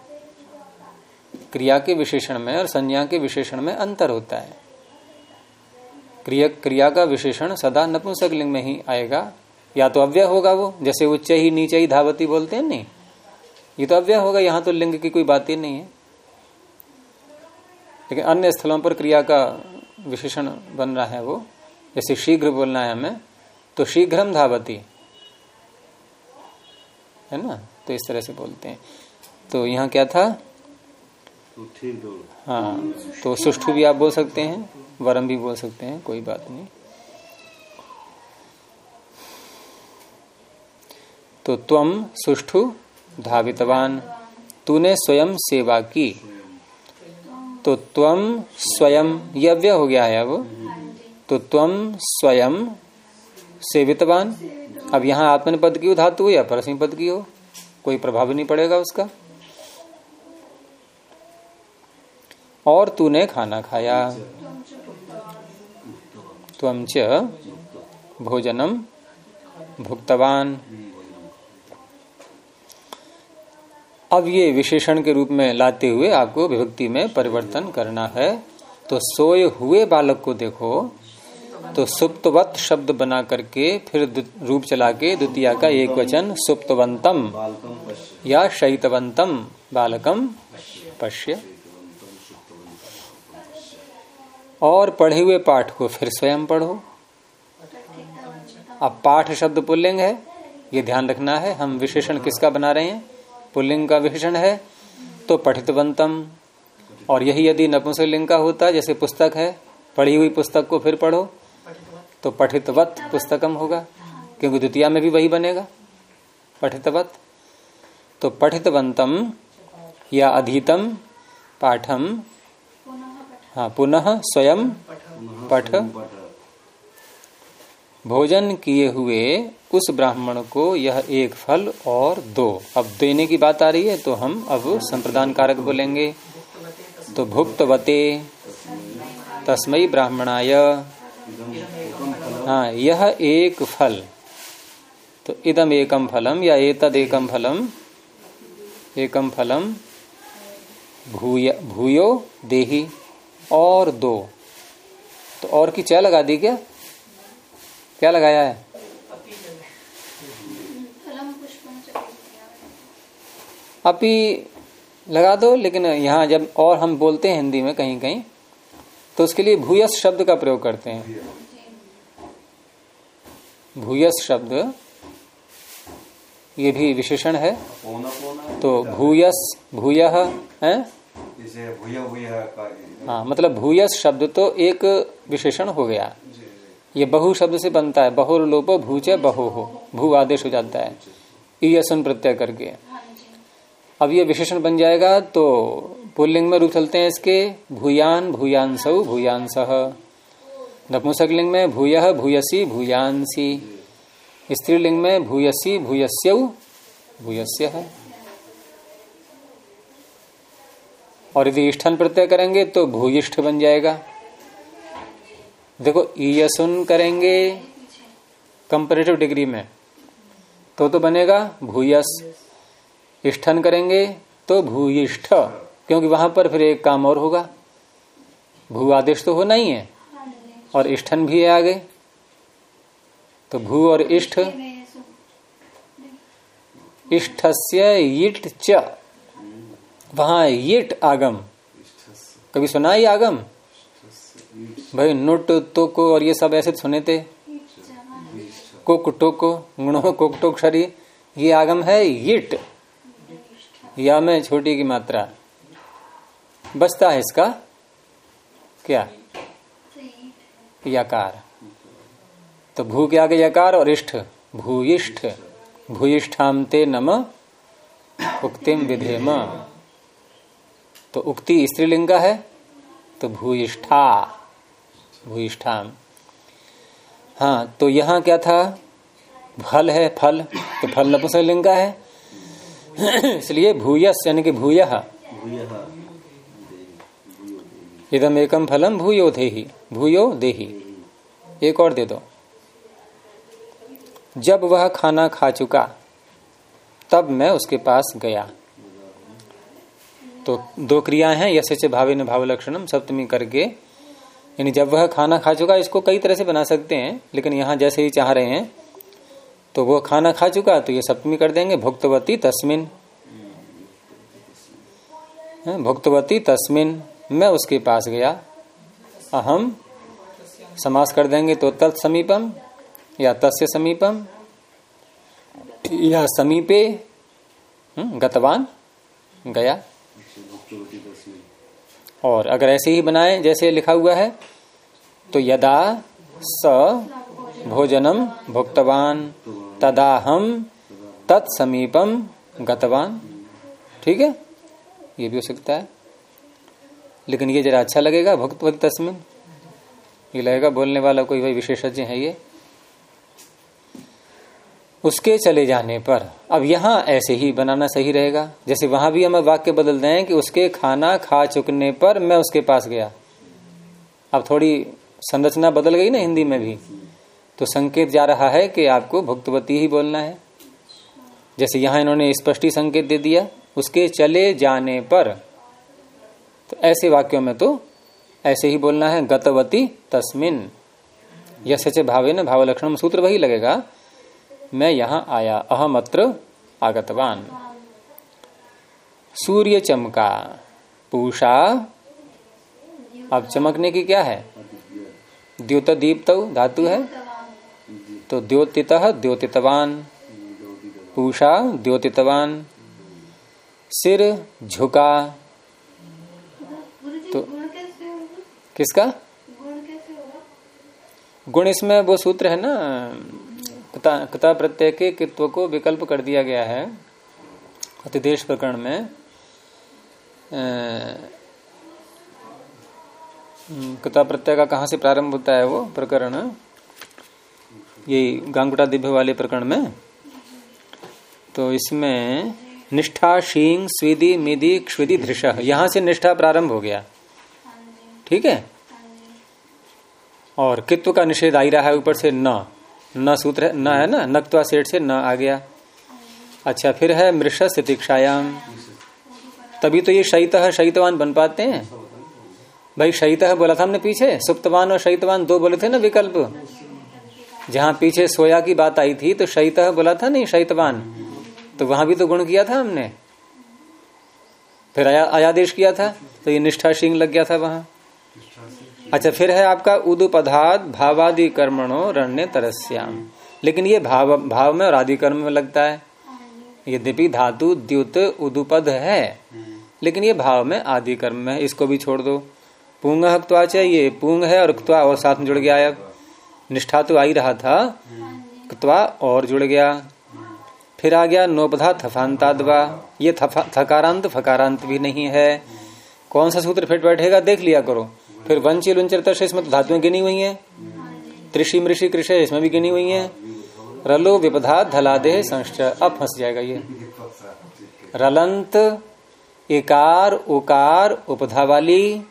क्रिया के विशेषण में और संज्ञा के विशेषण में अंतर होता है। क्रिया क्रिया का विशेषण सदा नपुंसक लिंग में ही आएगा। या तो अव्यय होगा वो जैसे उच्च ही नीचे ही धावती बोलते हैं नहीं। ये तो अव्यय होगा यहाँ तो लिंग की कोई बात ही नहीं है। लेकिन अन्य स्थलों पर क्रिया का विशेषण बन रहा है वो। जैसे शीघ्र बोलना है हमें तो शीघ्रम धावती। है ना? तो इस तरह से बोलते हैं। तो यहाँ क्या था? तो हाँ तो सुष्ठु भी आप बोल सकते हैं। वरम भी बोल सकते हैं, कोई बात नहीं। तो तुम सुष्ठु धावितवान, तूने स्वयं सेवा की। तो तुम स्वयं, यव्य हो गया है अब तो तुम स्वयं सेवितवान। अब यहाँ आत्मन पद की हो, धातु हो या परस्मी पद की हो, कोई प्रभाव नहीं पड़ेगा उसका। और तूने खाना खाया। च भोजनम भुक्तवान। अब ये विशेषण के रूप में लाते हुए आपको विभक्ति में परिवर्तन करना है। तो सोए हुए बालक को देखो। तो सुप्तवत शब्द बना करके फिर रूप चला के द्वितीय का एक वचन, सुप्तवंतम या शैतवंतम बालकम पश्य। और पढ़े हुए पाठ को फिर स्वयं पढ़ो। अब पाठ शब्द पुल्लिंग है, ये ध्यान रखना है, हम विशेषण किसका बना रहे हैं? पुल्लिंग का विशेषण है तो पठितवंतम। और यही यदि नपुंसकलिंग का होता, जैसे पुस्तक है, पढ़ी हुई पुस्तक को फिर पढ़ो तो पठितवत पुस्तकम होगा, क्योंकि द्वितीय में भी वही बनेगा। पठितवत। तो पठितवंतम या अधीतम पाठम हाँ पुनः स्वयं पठ। भोजन किए हुए उस ब्राह्मण को यह एक फल और दो। अब देने की बात आ रही है तो हम अब संप्रदान कारक बोलेंगे। तो भुक्तवते तस्मय ब्राह्मणाय। हाँ यह एक फल। तो इदम एकम फलम या एतद एकम फलम? एकम फलम। भूय, भूयो देही। और दो। तो और की क्या लगा दी क्या? क्या लगाया है? अपी लगा दो लेकिन यहाँ जब और हम बोलते हैं हिंदी में कहीं कहीं तो उसके लिए भूयस शब्द का प्रयोग करते हैं। भूयस शब्द ये भी विशेषण है। पौना। तो भूयस भूय है? भूया भूया का हाँ मतलब भूयस शब्द तो एक विशेषण हो गया। ये बहु शब्द से बनता है बहुर लोपो भूच बहु हो भू आदेश हो जाता है। ईयसन प्रत्यय करके। अब ये विशेषण बन जाएगा तो पुल्लिंग में रूप चलते हैं इसके भूयान भूयांसौ भूयांस। नपुंसकलिंग में भूय भूयसी भूयांसी। स्त्रीलिंग में भूयसी भूयस्यौ भूयस्य। है और यदि इष्ठन प्रत्यय करेंगे तो भूयिष्ठ बन जाएगा। देखो, ईयसुन करेंगे कंपेरेटिव डिग्री में तो तो बनेगा भूयस। इष्ठन करेंगे तो भूयिष्ठ, क्योंकि वहाँ पर फिर एक काम और होगा। भू आदेश तो होना ही है, और इष्ठन भी है आगे। तो भू और इष्ठ। इष्ठस्य यिट वहाँ यिट आगम। कभी सुना ये आगम? भाई नुट तो को और ये सब ऐसे सुने थे? कुक टोको गुणो कुक टोक शरी ये आगम है यिट। या में छोटी की मात्रा। बचता है इसका? क्या? यकार। तो भू के आगे यकार और इष्ठ। भूयिष्ठ। भूयिष्ठाम ते नम उक्तिम विधेम। तो उक्ति स्त्रीलिंग का है तो भूयिष्ठा भूयिष्ठाम। हाँ तो यहाँ क्या था? फल है फल तो फल नपुंसकलिंग का है। इसलिए भूयस यानी कि भूय। इदम एकम फलम भूयो देही भूयो देही। एक और दे दो। जब वह खाना खा चुका तब मैं उसके पास गया। तो दो क्रियाएँ हैं यश भावे न भाव लक्षणम सप्तमी करके। यानी जब वह खाना खा चुका इसको कई तरह से बना सकते हैं लेकिन यहाँ जैसे ही चाह रहे हैं तो वो खाना खा चुका तो ये सप्तमी कर देंगे भुक्तवती तस्मिन। भुक्तवती तस्मिन मैं उसके पास गया। अहम समास कर देंगे तो तत्समीपम या तस्य समीपम या समीपे हम्म, गतवान गया। और अगर ऐसे ही बनाए, जैसे लिखा हुआ है तो यदा स भोजनम भुक्तवान तदा हम तत्समीपम गतवान। ठीक है? ये भी हो सकता है। लेकिन ये जरा अच्छा लगेगा भुक्त भक्त तस्मिन। ये लगेगा बोलने वाला कोई भाई विशेषज्ञ है ये। उसके चले जाने पर अब यहाँ ऐसे ही बनाना सही रहेगा। जैसे वहाँ भी हम वाक्य बदल दें कि उसके खाना खा चुकने पर मैं उसके पास गया। अब थोड़ी संरचना बदल गई ना हिंदी में भी। तो संकेत जा रहा है कि आपको भुक्तवती ही बोलना है। जैसे यहाँ इन्होंने स्पष्टी संकेत दे दिया, उसके चले जाने पर। तो ऐसे वाक्यों में तो ऐसे ही बोलना है, गतवती तस्मिन। यह सचे भावे न भाव लक्षण सूत्र वही लगेगा मैं यहाँ आया अहम अत्र आगतवान। सूर्य चमका, पूषा, अब चमकने की क्या है? द्योत दीप्त धातु है? तो द्योतित द्योतितवान, पूषा द्योतितवान, सिर झुका। तो- किसका? गुण इसमें वो सूत्र है ना कता, कता प्रत्यय के कित्व को विकल्प कर दिया गया है अतिदेश प्रकरण में। हम्म, प्रत्यय का कहाँ से प्रारंभ होता है वो प्रकरण? ये गांगुटा दिव्य वाले प्रकरण में। तो इसमें निष्ठा शींग स्विदी मिदी क्षविदी धृष यहाँ से निष्ठा प्रारंभ हो गया। ठीक है? और कित्व का निषेध आई रहा है ऊपर से न। न सूत्र है, न है ना? नक्वा सेठ से न आ गया। अच्छा फिर है मृष स्थितिक्षायाम तभी तो ये शैत शैतवान बन पाते हैं। भाई शैत बोला था हमने पीछे? सुप्तवान और शैतवान दो बोले थे ना विकल्प। जहाँ पीछे सोया की बात आई थी तो शैत बोला था नहीं, शैतवान। तो वहाँ भी तो गुण किया था हमने। फिर आया आयादेश किया था तो ये निष्ठा सिंह लग गया था वहाँ। अच्छा फिर है आपका उदुपधात भावादि कर्मणो रण्य तरस्याम। लेकिन ये भाव भाव में और आदि कर्म में लगता है। यद्यपि धातु, द्युत, उदुपद है, लेकिन ये भाव में आदि कर्म में। इसको भी छोड़ दो। पुंग हक्वा ये पुंग है और क्त्वा और साथ में जुड़ गया अब निष्ठा तो आई रहा था, क्त्वा और जुड़ गया। फिर आ गया नोपधा थफांतादवा। ये थकारांत, फकारांत भी नहीं है। कौन सा सूत्र फिट बैठेगा, देख लिया करो। फिर वंचिल उंचर तर्श इसमें तो धातुएँ गिनी हुई है। त्रिषि, मृषि, कृषि, इसमें भी गिनी हुई है। रलो, विपधा धलादे संश्च, अब फंस जाएगा ये। रलंत इकार उकार उपधा वाली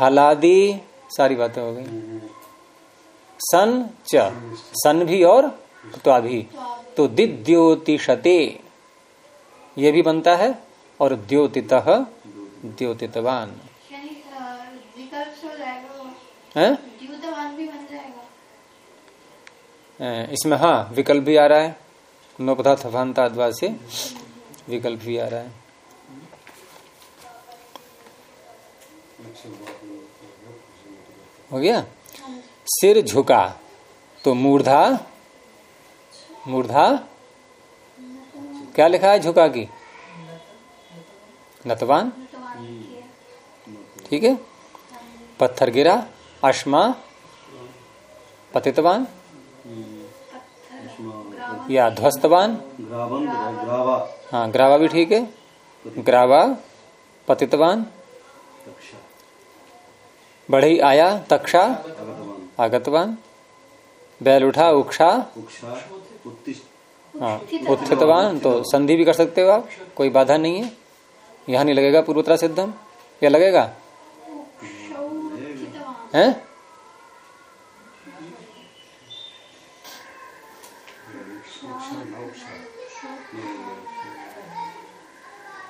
हलादी, सारी बातें हो गई। सन, च। सन भी और त्वा भी। तो दिद्योतिषते, ये भी बनता है, और द्योतित, द्योतितवान यानी अ, विकल्प से हो जाएगा वो है? द्यूतवान भी बन जाएगा इसमें हाँ विकल्प भी आ रहा है। नोपधा थफानता अद्वा से विकल्प भी आ रहा है। हो गया? सिर झुका तो मूर्धा मूर्धा क्या लिखा है झुका की? नतवान। ठीक है। पत्थर गिरा अश्मा पतितवान या ध्वस्तवान हाँ ग्रावा भी ठीक है। ग्रावा पतितवान बढ़ई आया तक्षा आगतवान बैल उठा उक्षा? उक्षा हाँ उत्थितवान तो संधि भी कर सकते हो आप कोई बाधा नहीं है। यहाँ नहीं लगेगा पूर्वोत्तरा सिद्धम। या लगेगा? हैं?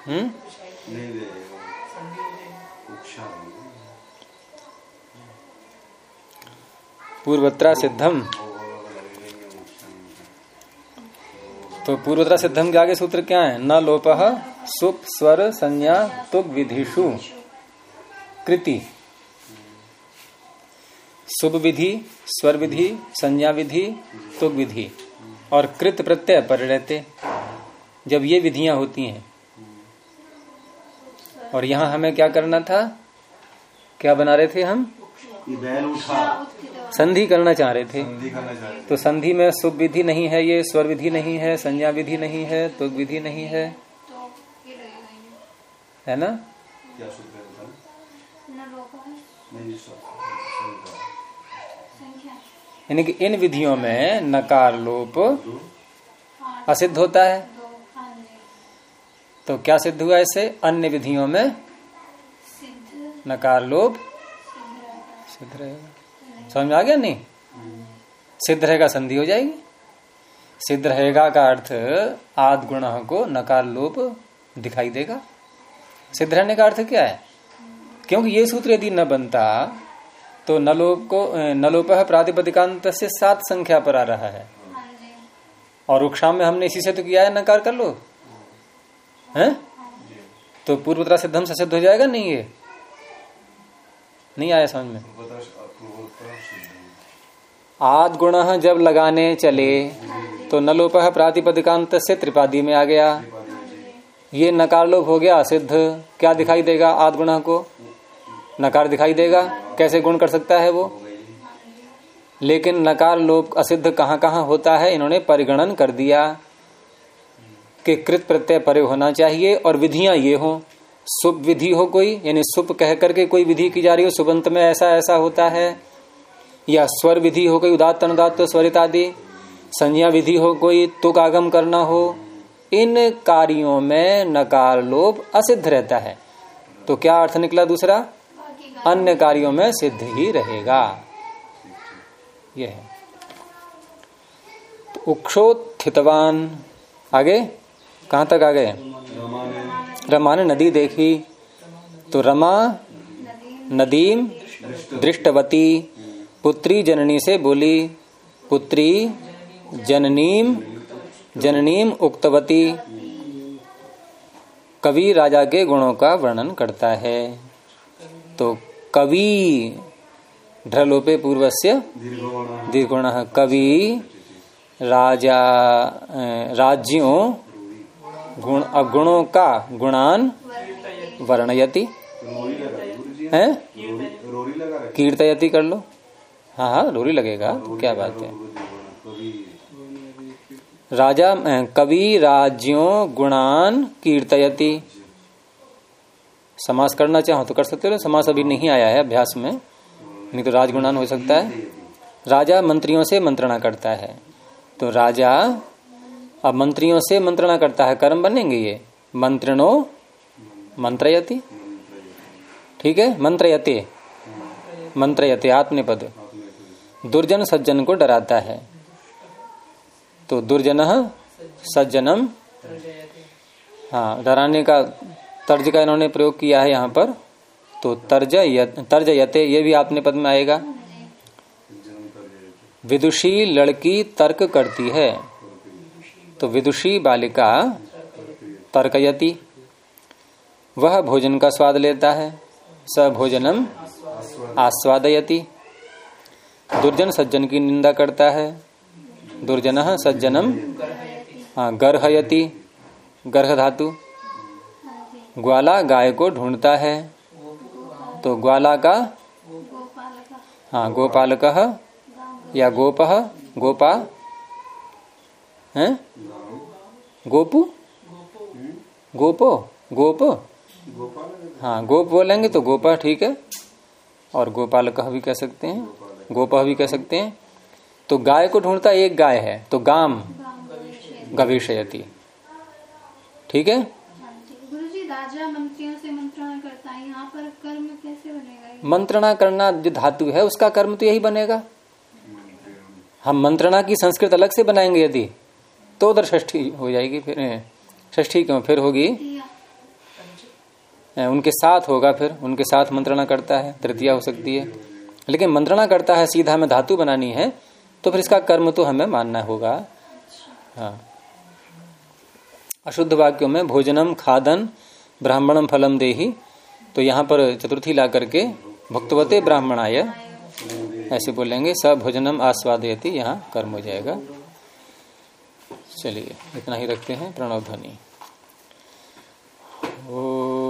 हम्म? पूर्वोत्तरा सिद्धम। तो पूर्वोत्तरा सिद्धम के आगे सूत्र क्या है? न लोप सुप स्वर संज्ञा तुग विधिषु। कृति। शुभ विधि स्वर विधि संज्ञा विधि तुग विधि और कृत प्रत्यय पर रहते। जब ये विधियाँ होती हैं। और यहाँ हमें क्या करना था? क्या बना रहे थे हम? संधि करना चाह रहे थे। तो संधि में शुभ विधि नहीं है ये स्वर विधि नहीं है संज्ञा विधि नहीं है तुग विधि नहीं है। है ना क्या सूत्र है बताना न रोका है नहीं सब सही कहा। संख्या यानी कि इन विधियों में नकार लोप असिद्ध होता है। तो क्या सिद्ध हुआ इससे अन्य विधियों में नकार लोप सिद्ध रहेगा। समझ आ गया नहीं? सिद्ध रहेगा, संधि हो जाएगी। सिद्ध रहेगा का अर्थ आद गुण को नकार लोप दिखाई देगा। सिद्ध रहने का अर्थ क्या है? क्योंकि ये सूत्र यदि न बनता तो नलोप को नलोप प्रातिपदिकांत से सात संख्या पर आ रहा है। और उक्षाम में हमने इसी से तो किया है, नकार कर लो। हैं? तो पूर्वतरा सिद्धम सिद्ध हो जाएगा, नहीं ये? नहीं आया समझ में। पूर्वोत्तर पूर्वोत्तर आद गुण जब लगाने चले तो नलोप प्रातिपदिकांत से त्रिपादी में आ गया। ये नकार लोप हो गया सिद्ध क्या दिखाई देगा आद गुण को? नकार दिखाई देगा। कैसे गुण कर सकता है वो? लेकिन नकार लोप असिद्ध कहाँ कहाँ होता है, इन्होंने परिगणन कर दिया कि कृत प्रत्यय परे होना चाहिए और विधियाँ ये हो। सुप विधि हो कोई, यानी सुप कह करके कोई विधि की जा रही हो सुबंत में ऐसा ऐसा होता है, या स्वर विधि हो कोई, उदात्त अनुदात्त, स्वरित आदि, संज्ञा विधि हो कोई, तुक आगम करना हो, इन कार्यों में नकार लोप असिद्ध रहता है। तो क्या अर्थ निकला दूसरा? अन्य कार्यों में सिद्ध ही रहेगा। यह तो उक्षोत्थितवान। आगे? कहाँ तक आ गए रमा ने नदी देखी। तो रमा, नदीम, दृष्टवती, पुत्री जननी से बोली। पुत्री, जननीम जननीम उक्तवती। कवि राजा के गुणों का वर्णन करता है। तो कवि ढ्रलोपे दीर्घवर्ण द्विगुण कवि राजा राज्यों गुण अगुणों का गुणान वर्णयति। है? कीर्तयति कर लो। हाँ हाँ रोरी लगेगा, क्या बात है। राजा कवि राज्यों गुणान कीर्तयति। समास करना चाहो तो कर सकते हो समास अभी नहीं आया है अभ्यास में। नहीं तो राजगुणान हो सकता है। राजा मंत्रियों से मंत्रणा करता है। तो राजा अब मंत्रियों से मंत्रणा करता है। कर्म बनेंगे ये। मंत्रणो मंत्रयति। ठीक है? मंत्रयते। मंत्रयते आत्मनिपद दुर्जन सज्जन को डराता है। तो दुर्जन सज्जनम। हाँ डराने का तर्ज का इन्होंने प्रयोग किया है यहाँ पर। तो तर्ज तर्ज यते, ये भी आपने पद में आएगा। विदुषी लड़की तर्क करती है। तो विदुषी बालिका तर्कयति। वह भोजन का स्वाद लेता है। स भोजनम आस्वादयति। दुर्जन सज्जन की निंदा करता है। दुर्जन सज्जनम हाँ गर्हयति। गर्ह धातु ग्वाला गाय को ढूंढता है। तो ग्वाला का? गोपाल हाँ गोपालक या गोप गोपा? है? गोपू? गोपो? गोप? हाँ गोप बोलेंगे तो गोपा ठीक है। और गोपालक भी कह सकते हैं। गोपा भी कह सकते हैं। तो गाय को ढूंढता एक गाय है। तो गाम। गवेशयति ठीक है? राजा मंत्रियों से मंत्रणा करता है यहाँ पर कर्म कैसे बनेगा मंत्रणा करना जो धातु है उसका कर्म तो यही बनेगा। हम मंत्रणा की संस्कृत अलग से बनाएँगे यदि तो उधर षष्ठी हो जाएगी फिर ए, षष्ठी क्यों फिर होगी? उनके साथ होगा फिर उनके साथ मंत्रणा करता है तृतीया हो सकती है। लेकिन मंत्रणा करता है सीधा हमें धातु बनानी है तो फिर इसका कर्म तो हमें मानना होगा। हाँ। अशुद्ध वाक्यों में भोजनम खादन ब्राह्मणम फलम देही। तो यहाँ पर चतुर्थी ला करके भक्तवते ब्राह्मणाय ऐसे बोलेंगे, स भोजनम आस्वादयति, यहाँ कर्म हो जाएगा। चलिए, इतना ही रखते हैं, प्रणव ध्वनि। ओ